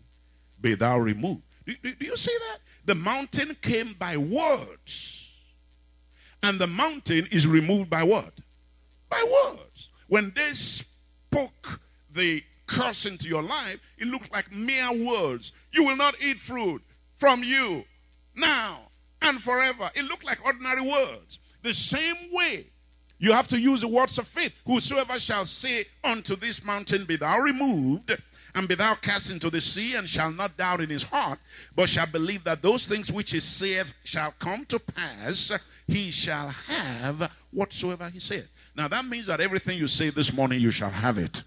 Be thou removed. Do, do, do you see that? The mountain came by words. And the mountain is removed by what? By words. When they spoke the curse into your life, it looked like mere words. You will not eat fruit from you now and forever. It looked like ordinary words. The same way you have to use the words of faith. Whosoever shall say unto this mountain, Be thou removed, and be thou cast into the sea, and shall not doubt in his heart, but shall believe that those things which he saith shall come to pass, he shall have whatsoever he saith. Now that means that everything you say this morning, you shall have it.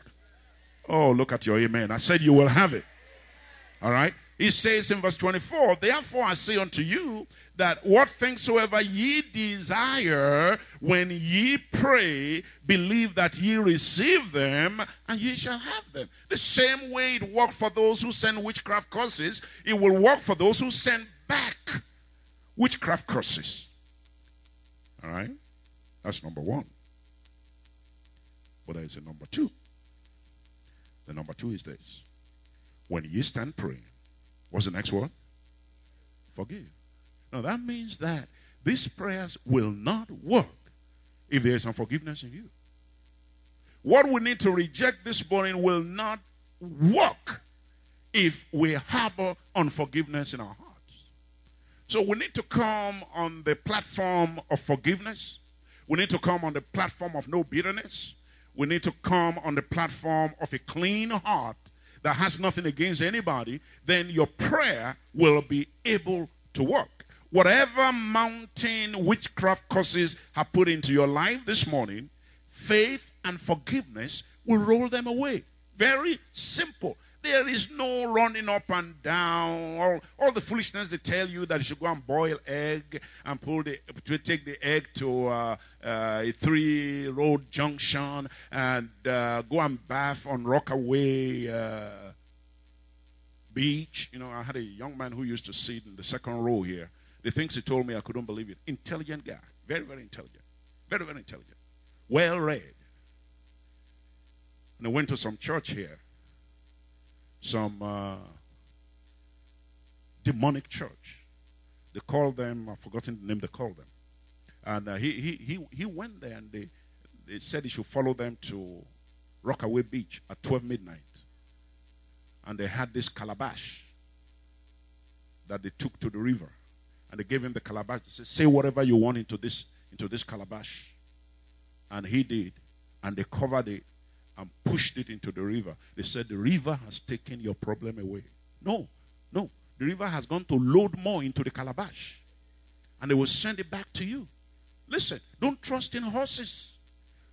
Oh, look at your amen. I said you will have it. All right? He says in verse 24, Therefore I say unto you that what things soever ye desire when ye pray, believe that ye receive them and ye shall have them. The same way it worked for those who send witchcraft curses, it will work for those who send back witchcraft curses. All right? That's number one. But there is a number two. The number two is this. When ye stand praying, what's the next word? Forgive. Now that means that these prayers will not work if there is unforgiveness in you. What we need to reject this morning will not work if we harbor unforgiveness in our hearts. So we need to come on the platform of forgiveness. We need to come on the platform of no bitterness. We need to come on the platform of a clean heart that has nothing against anybody. Then your prayer will be able to work. Whatever mountain witchcraft causes have put into your life this morning, faith and forgiveness will roll them away. Very simple. There is no running up and down. All, all the foolishness they tell you that you should go and boil egg and pull the to take the egg to uh, uh, a three road junction and uh, go and bath on Rockaway uh, Beach. You know, I had a young man who used to sit in the second row here. The things he told me, I couldn't believe it. Intelligent guy. Very, very intelligent. Very, very intelligent. Well read. And I went to some church here some uh, demonic church. They called them, I've forgotten the name they called them. And uh, he, he, he, he went there and they, they said he should follow them to Rockaway Beach at 12 midnight. And they had this calabash that they took to the river. And they gave him the calabash. They said, Say whatever you want into this, into this calabash. And he did. And they covered it and pushed it into the river. They said, The river has taken your problem away. No, no. The river has gone to load more into the calabash. And they will send it back to you. Listen, don't trust in horses,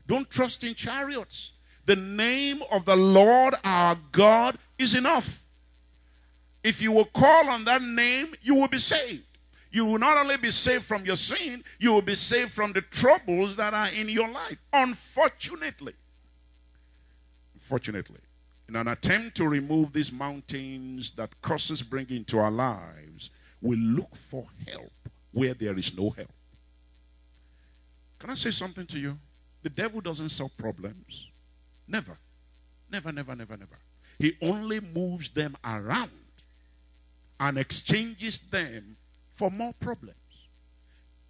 don't trust in chariots. The name of the Lord our God is enough. If you will call on that name, you will be saved. You will not only be saved from your sin, you will be saved from the troubles that are in your life. Unfortunately, Fortunately, in an attempt to remove these mountains that curses bring into our lives, we look for help where there is no help. Can I say something to you? The devil doesn't solve problems. Never. Never, never, never, never. He only moves them around and exchanges them for more problems.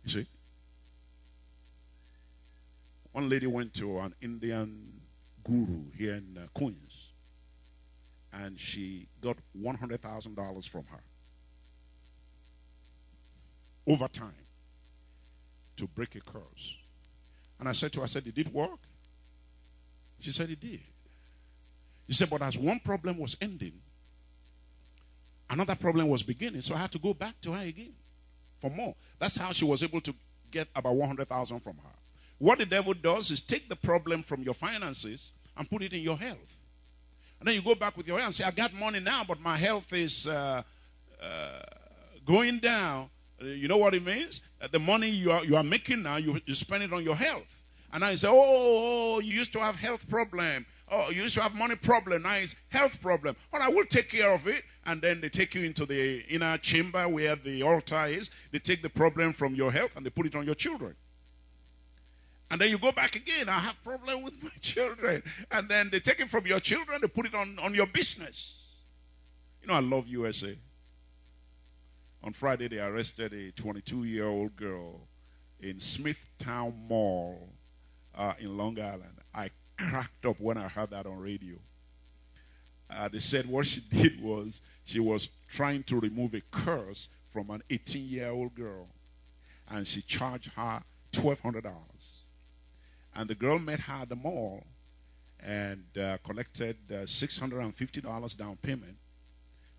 You see? One lady went to an Indian guru here in uh, Queens, and she got $100,000 from her over time to break a curse. And I said to her, I said, Did it work? She said, It did. She said, But as one problem was ending, another problem was beginning. So I had to go back to her again for more. That's how she was able to get about 100,000 from her. What the devil does is take the problem from your finances and put it in your health. And then you go back with your health and say, I got money now, but my health is uh, uh, going down. Uh, you know what it means? Uh, the money you are, you are making now, you, you spend it on your health. And I say, oh, oh, you used to have health problem. Oh, you used to have money problem. Now it's health problem. Well, I will take care of it. And then they take you into the inner chamber where the altar is. They take the problem from your health and they put it on your children. And then you go back again. I have problem with my children. And then they take it from your children, they put it on, on your business. You know, I love USA. On Friday, they arrested a 22 year old girl in Smithtown Mall uh, in Long Island. I cracked up when I heard that on radio. uh, they said what she did was she was trying to remove a curse from an 18 year old girl. And she charged her $1,200. And the girl met her at the mall and uh, collected uh, $650 down payment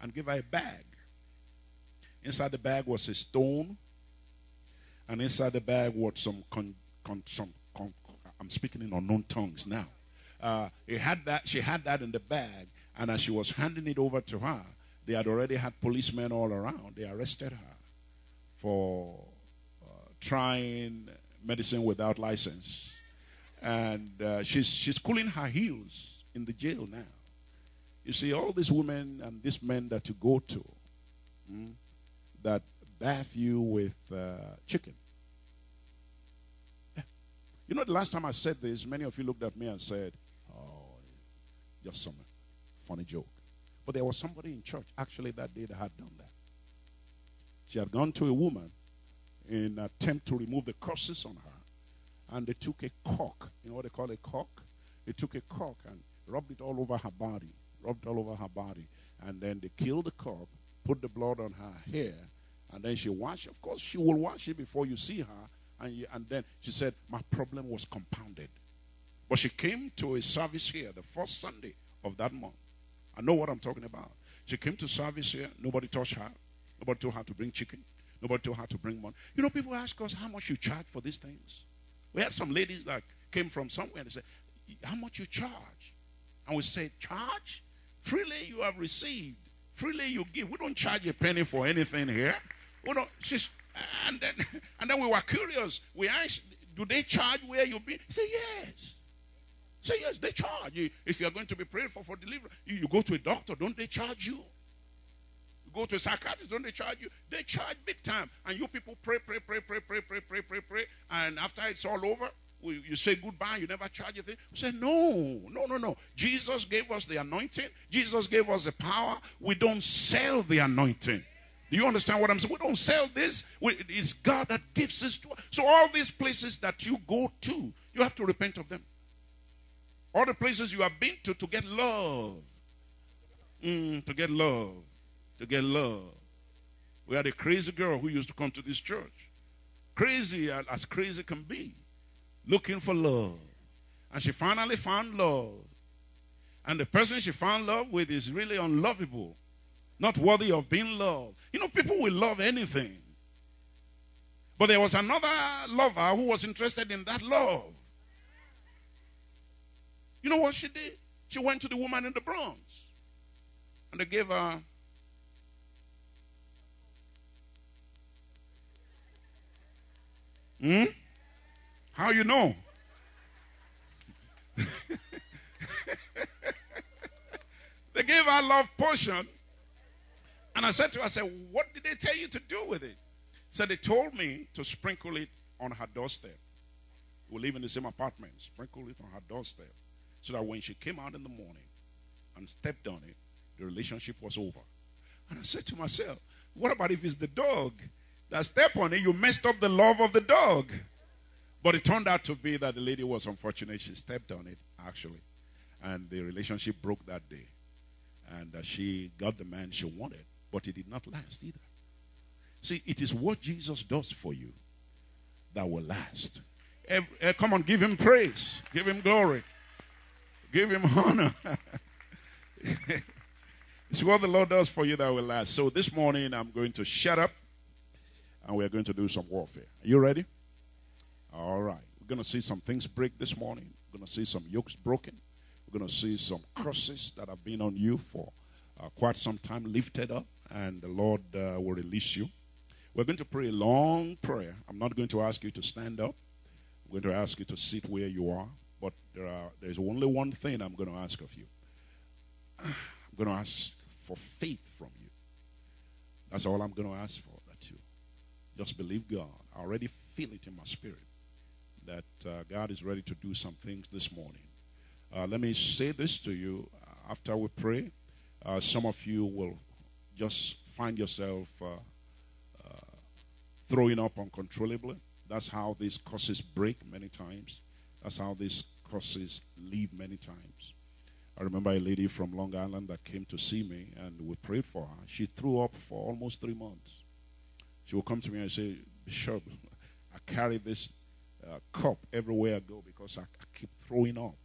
and gave her a bag. Inside the bag was a stone, and inside the bag was some, con, con, some con, I'm speaking in unknown tongues now. Uh, it had that, she had that in the bag, and as she was handing it over to her, they had already had policemen all around. They arrested her for trying medicine without license. And uh, she's, she's cooling her heels in the jail now. You see, all these women and these men that you go to mm, that bath you with uh, chicken. You know, the last time I said this, many of you looked at me and said, Oh, just some funny joke. But there was somebody in church actually that day that had done that. She had gone to a woman in an attempt to remove the curses on her, and they took a cork. You know what they call a cork? They took a cork and rubbed it all over her body, rubbed all over her body, and then they killed the cork, put the blood on her hair, and then she washed. Of course, she will wash it before you see her, and, you, and then she said, "My problem was compounded." But she came to a service here the first Sunday of that month. I know what I'm talking about. She came to service here. Nobody touched her. Nobody told her to bring chicken. Nobody told her to bring money. You know, people ask us how much you charge for these things. We had some ladies that came from somewhere and they said, How much you charge? And we said, Charge? Freely you have received. Freely you give. We don't charge a penny for anything here. We don't, just, and, then, and then we were curious. We asked, Do they charge where you be? He said, Yes. Say yes, they charge you. If you're going to be prayed for for deliverance, you, you go to a doctor, don't they charge you? Go to psychiatrist, don't they charge you? They charge big time. And you people pray, pray, pray, pray, pray, pray, pray, pray, pray. And after it's all over, you say goodbye, you never charge a thing. We say, no, no, no, no. Jesus gave us the anointing. Jesus gave us the power. We don't sell the anointing. Do you understand what I'm saying? We don't sell this. We, it's God that gives this to us. So all these places that you go to, you have to repent of them. All the places you have been to to get love. Mm, to get love. To get love. We had a crazy girl who used to come to this church. Crazy as crazy can be. Looking for love. And she finally found love. And the person she found love with is really unlovable. Not worthy of being loved. You know, people will love anything. But there was another lover who was interested in that love. You know what she did? She went to the woman in the Bronx and they gave her Hmm? How you know? they gave her love potion. And I said to her, I said, what did they tell you to do with it? So they told me to sprinkle it on her doorstep. We live in the same apartment. Sprinkle it on her doorstep so that when she came out in the morning and stepped on it, the relationship was over. And I said to myself, what about if it's the dog that stepped on it? You messed up the love of the dog. But it turned out to be that the lady was unfortunate. She stepped on it, actually. And the relationship broke that day. And uh, she got the man she wanted, but it did not last either. See, it is what Jesus does for you that will last. Every, uh, come on, give him praise, give him glory. Give him honor. it's what the Lord does for you that will last. So this morning I'm going to shut up and we're going to do some warfare. Are you ready? All right. We're going to see some things break this morning. We're going to see some yokes broken. We're going to see some crosses that have been on you for uh, quite some time lifted up, and the Lord uh, will release you. We're going to pray a long prayer. I'm not going to ask you to stand up. I'm going to ask you to sit where you are. But there are, there's only one thing I'm going to ask of you. I'm going to ask for faith from you. That's all I'm going to ask for. Just believe God. I already feel it in my spirit that uh, God is ready to do some things this morning. Uh, let me say this to you. After we pray, uh, some of you will just find yourself uh, uh, throwing up uncontrollably. That's how these curses break many times. That's how these crosses leave many times. I remember a lady from Long Island that came to see me and we prayed for her. She threw up for almost three months. She will come to me and say, Bishop, I carry this uh, cup everywhere I go because I, I keep throwing up.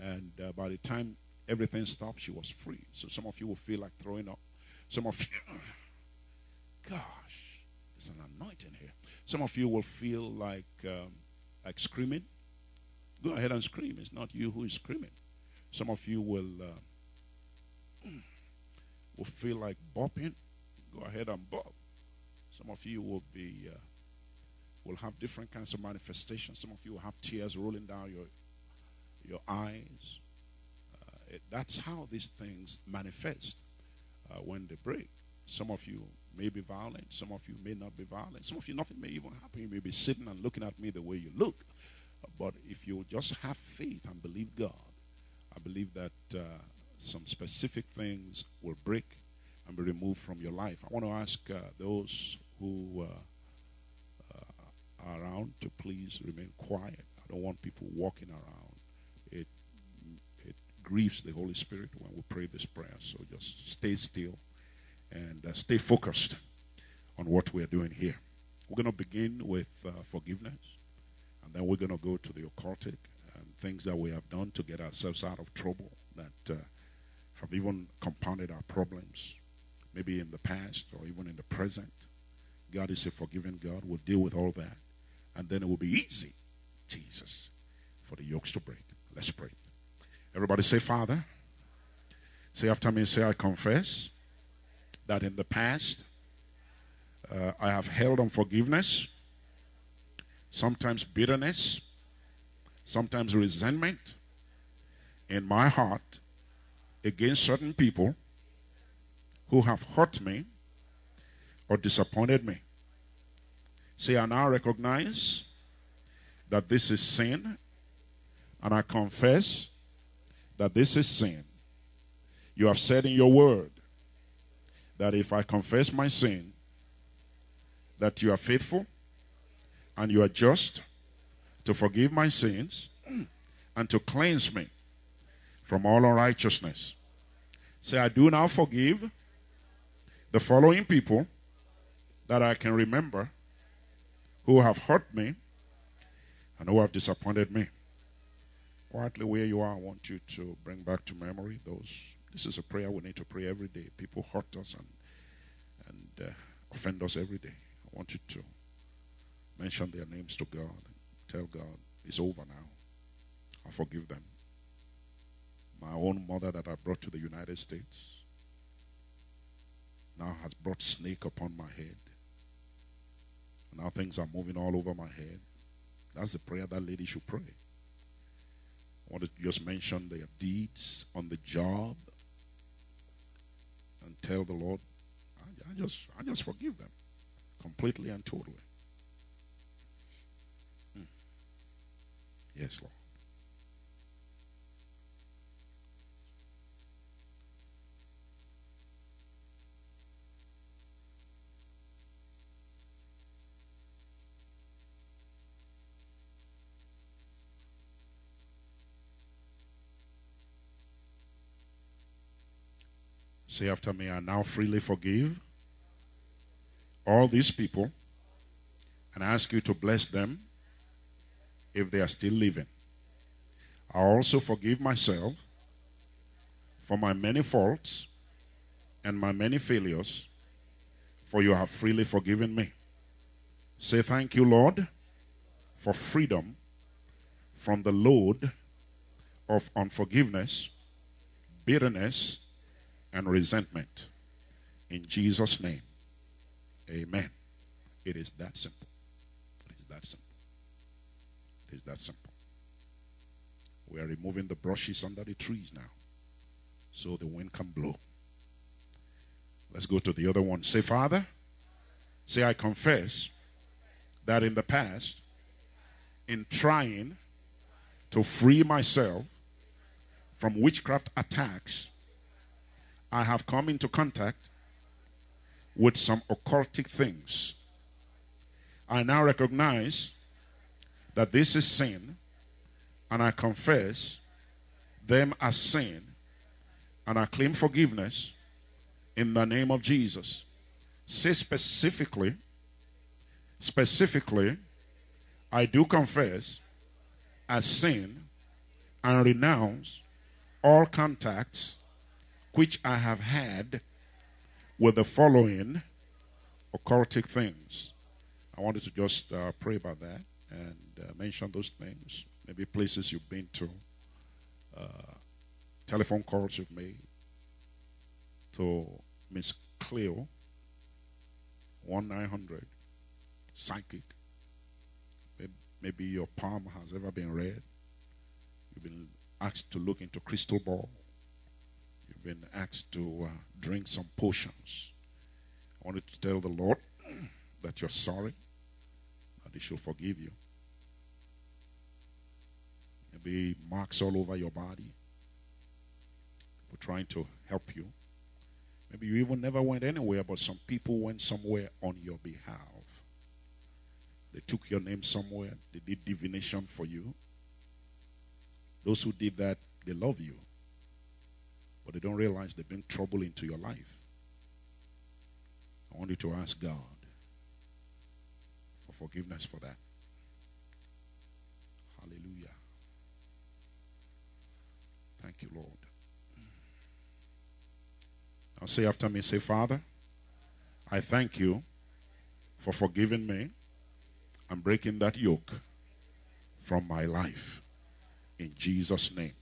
And uh, by the time everything stopped, she was free. So some of you will feel like throwing up. Some of you, gosh, there's an anointing here. Some of you will feel like um, like screaming. Go ahead and scream. It's not you who is screaming. Some of you will uh, will feel like bopping. Go ahead and bop. Some of you will be uh, will have different kinds of manifestations. Some of you will have tears rolling down your your eyes. Uh, it, that's how these things manifest uh, when they break. Some of you may be violent. Some of you may not be violent. Some of you, nothing may even happen. You may be sitting and looking at me the way you look. But if you just have faith and believe God, I believe that some specific things will break and be removed from your life. I want to ask those who uh, uh, are around to please remain quiet. I don't want people walking around. It it grieves the Holy Spirit when we pray this prayer. So just stay still and uh, stay focused on what we are doing here. We're going to begin with uh, forgiveness, and then we're going to go to the occultic and things that we have done to get ourselves out of trouble that have even compounded our problems, maybe in the past or even in the present. God is a forgiving God. We'll deal with all that, and then it will be easy, Jesus, for the yokes to break. Let's pray. Everybody say, Father. Say after me, say, I confess that in the past uh, I have held on forgiveness, sometimes bitterness, sometimes resentment in my heart against certain people who have hurt me or disappointed me. See, I now recognize that this is sin, and I confess that this is sin. You have said in your word that if I confess my sin, that you are faithful and you are just to forgive my sins and to cleanse me from all unrighteousness. Say, I do now forgive the following people that I can remember who have hurt me and who have disappointed me. Quietly, where you are, I want you to bring back to memory those this is a prayer we need to pray every day. People hurt us and and uh, offend us every day. I want you to mention their names to God tell God it's over now. I forgive them. My own mother that I brought to the United States now has brought snake upon my head. Now things are moving all over my head. That's the prayer that lady should pray. I want to just mention their deeds on the job, and tell the Lord, I, I just I just forgive them completely and totally. Hmm. Yes, Lord. Say after me, I now freely forgive all these people and ask you to bless them if they are still living. I also forgive myself for my many faults and my many failures, for you have freely forgiven me. Say thank you, Lord, for freedom from the load of unforgiveness, bitterness, and resentment. In Jesus' name, amen. It is that simple. It is that simple. It is that simple. We are removing the brushes under the trees now so the wind can blow. Let's go to the other one. Say, Father, say, I confess that in the past, in trying to free myself from witchcraft attacks I have come into contact with some occultic things. I now recognize that this is sin, and I confess them as sin And I claim forgiveness in the name of Jesus. Say specifically, specifically, I do confess as sin and renounce all contacts which I have had with the following occultic things. I wanted to just uh, pray about that and uh, mention those things. Maybe places you've been to, uh, telephone calls you've made to Miss Cleo, 1 900, psychic. Maybe your palm has ever been read. You've been asked to look into crystal ball. Been asked to uh, drink some potions. I wanted to tell the Lord that you're sorry, that He shall forgive you. Maybe marks all over your body. We're trying to help you. Maybe you even never went anywhere, but some people went somewhere on your behalf. They took your name somewhere, they did divination for you. Those who did that, they love you. But they don't realize they bring trouble into your life. I want you to ask God for forgiveness for that. Hallelujah. Thank you, Lord. Now say after me, say, Father, I thank you for forgiving me and breaking that yoke from my life in Jesus' name.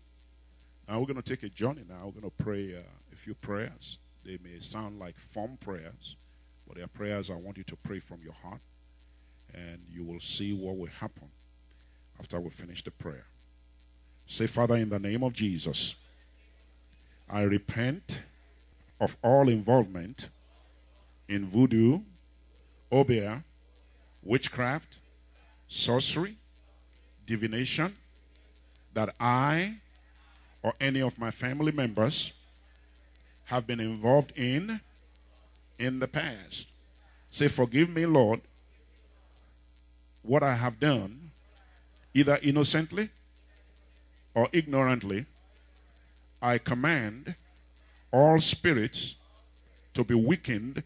Now we're going to take a journey now. We're going to pray uh, a few prayers. They may sound like form prayers, but they are prayers I want you to pray from your heart, and you will see what will happen after we finish the prayer. Say, Father, in the name of Jesus, I repent of all involvement in voodoo, obeah, witchcraft, sorcery, divination, that I or any of my family members have been involved in in the past. Say, Forgive me, Lord, what I have done, either innocently or ignorantly. I command all spirits to be weakened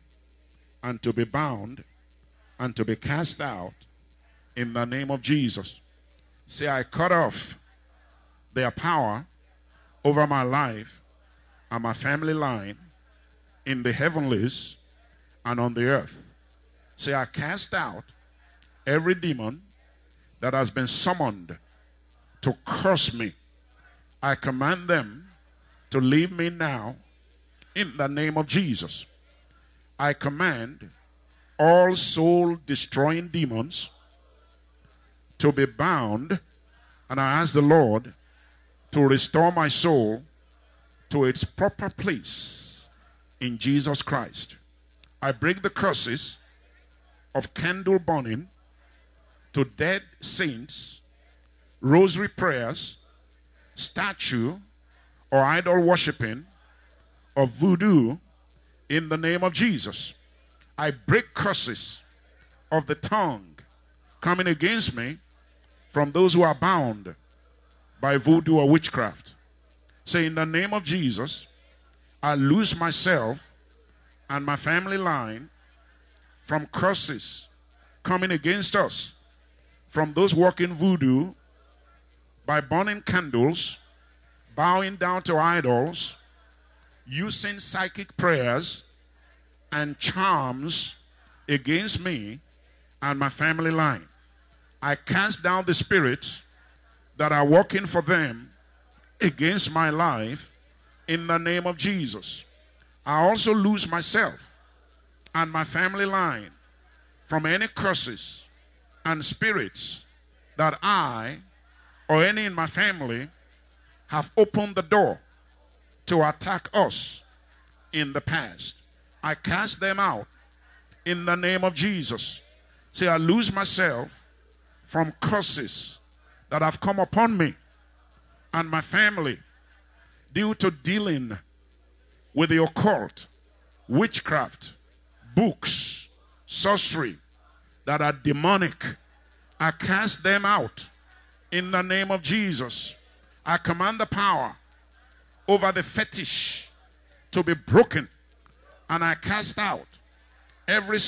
and to be bound and to be cast out in the name of Jesus. Say, I cut off their power over my life and my family line in the heavenlies and on the earth. Say, I cast out every demon that has been summoned to curse me. I command them to leave me now in the name of Jesus. I command all soul destroying demons to be bound, and I ask the Lord to restore my soul to its proper place in Jesus Christ. I break the curses of candle burning to dead saints, rosary prayers, statue, or idol worshiping of voodoo in the name of Jesus. I break curses of the tongue coming against me from those who are bound by voodoo or witchcraft. Say, in the name of Jesus, I lose myself and my family line from curses coming against us, from those working voodoo by burning candles, bowing down to idols, using psychic prayers and charms against me and my family line. I cast down the spirits that are working for them against my life in the name of Jesus. I also lose myself and my family line from any curses and spirits that I or any in my family have opened the door to attack us in the past. I cast them out in the name of Jesus. Say, I lose myself from curses that have come upon me and my family due to dealing with the occult, witchcraft, books, sorcery that are demonic. I cast them out in the name of Jesus. I command the power over the fetish to be broken. And I cast out every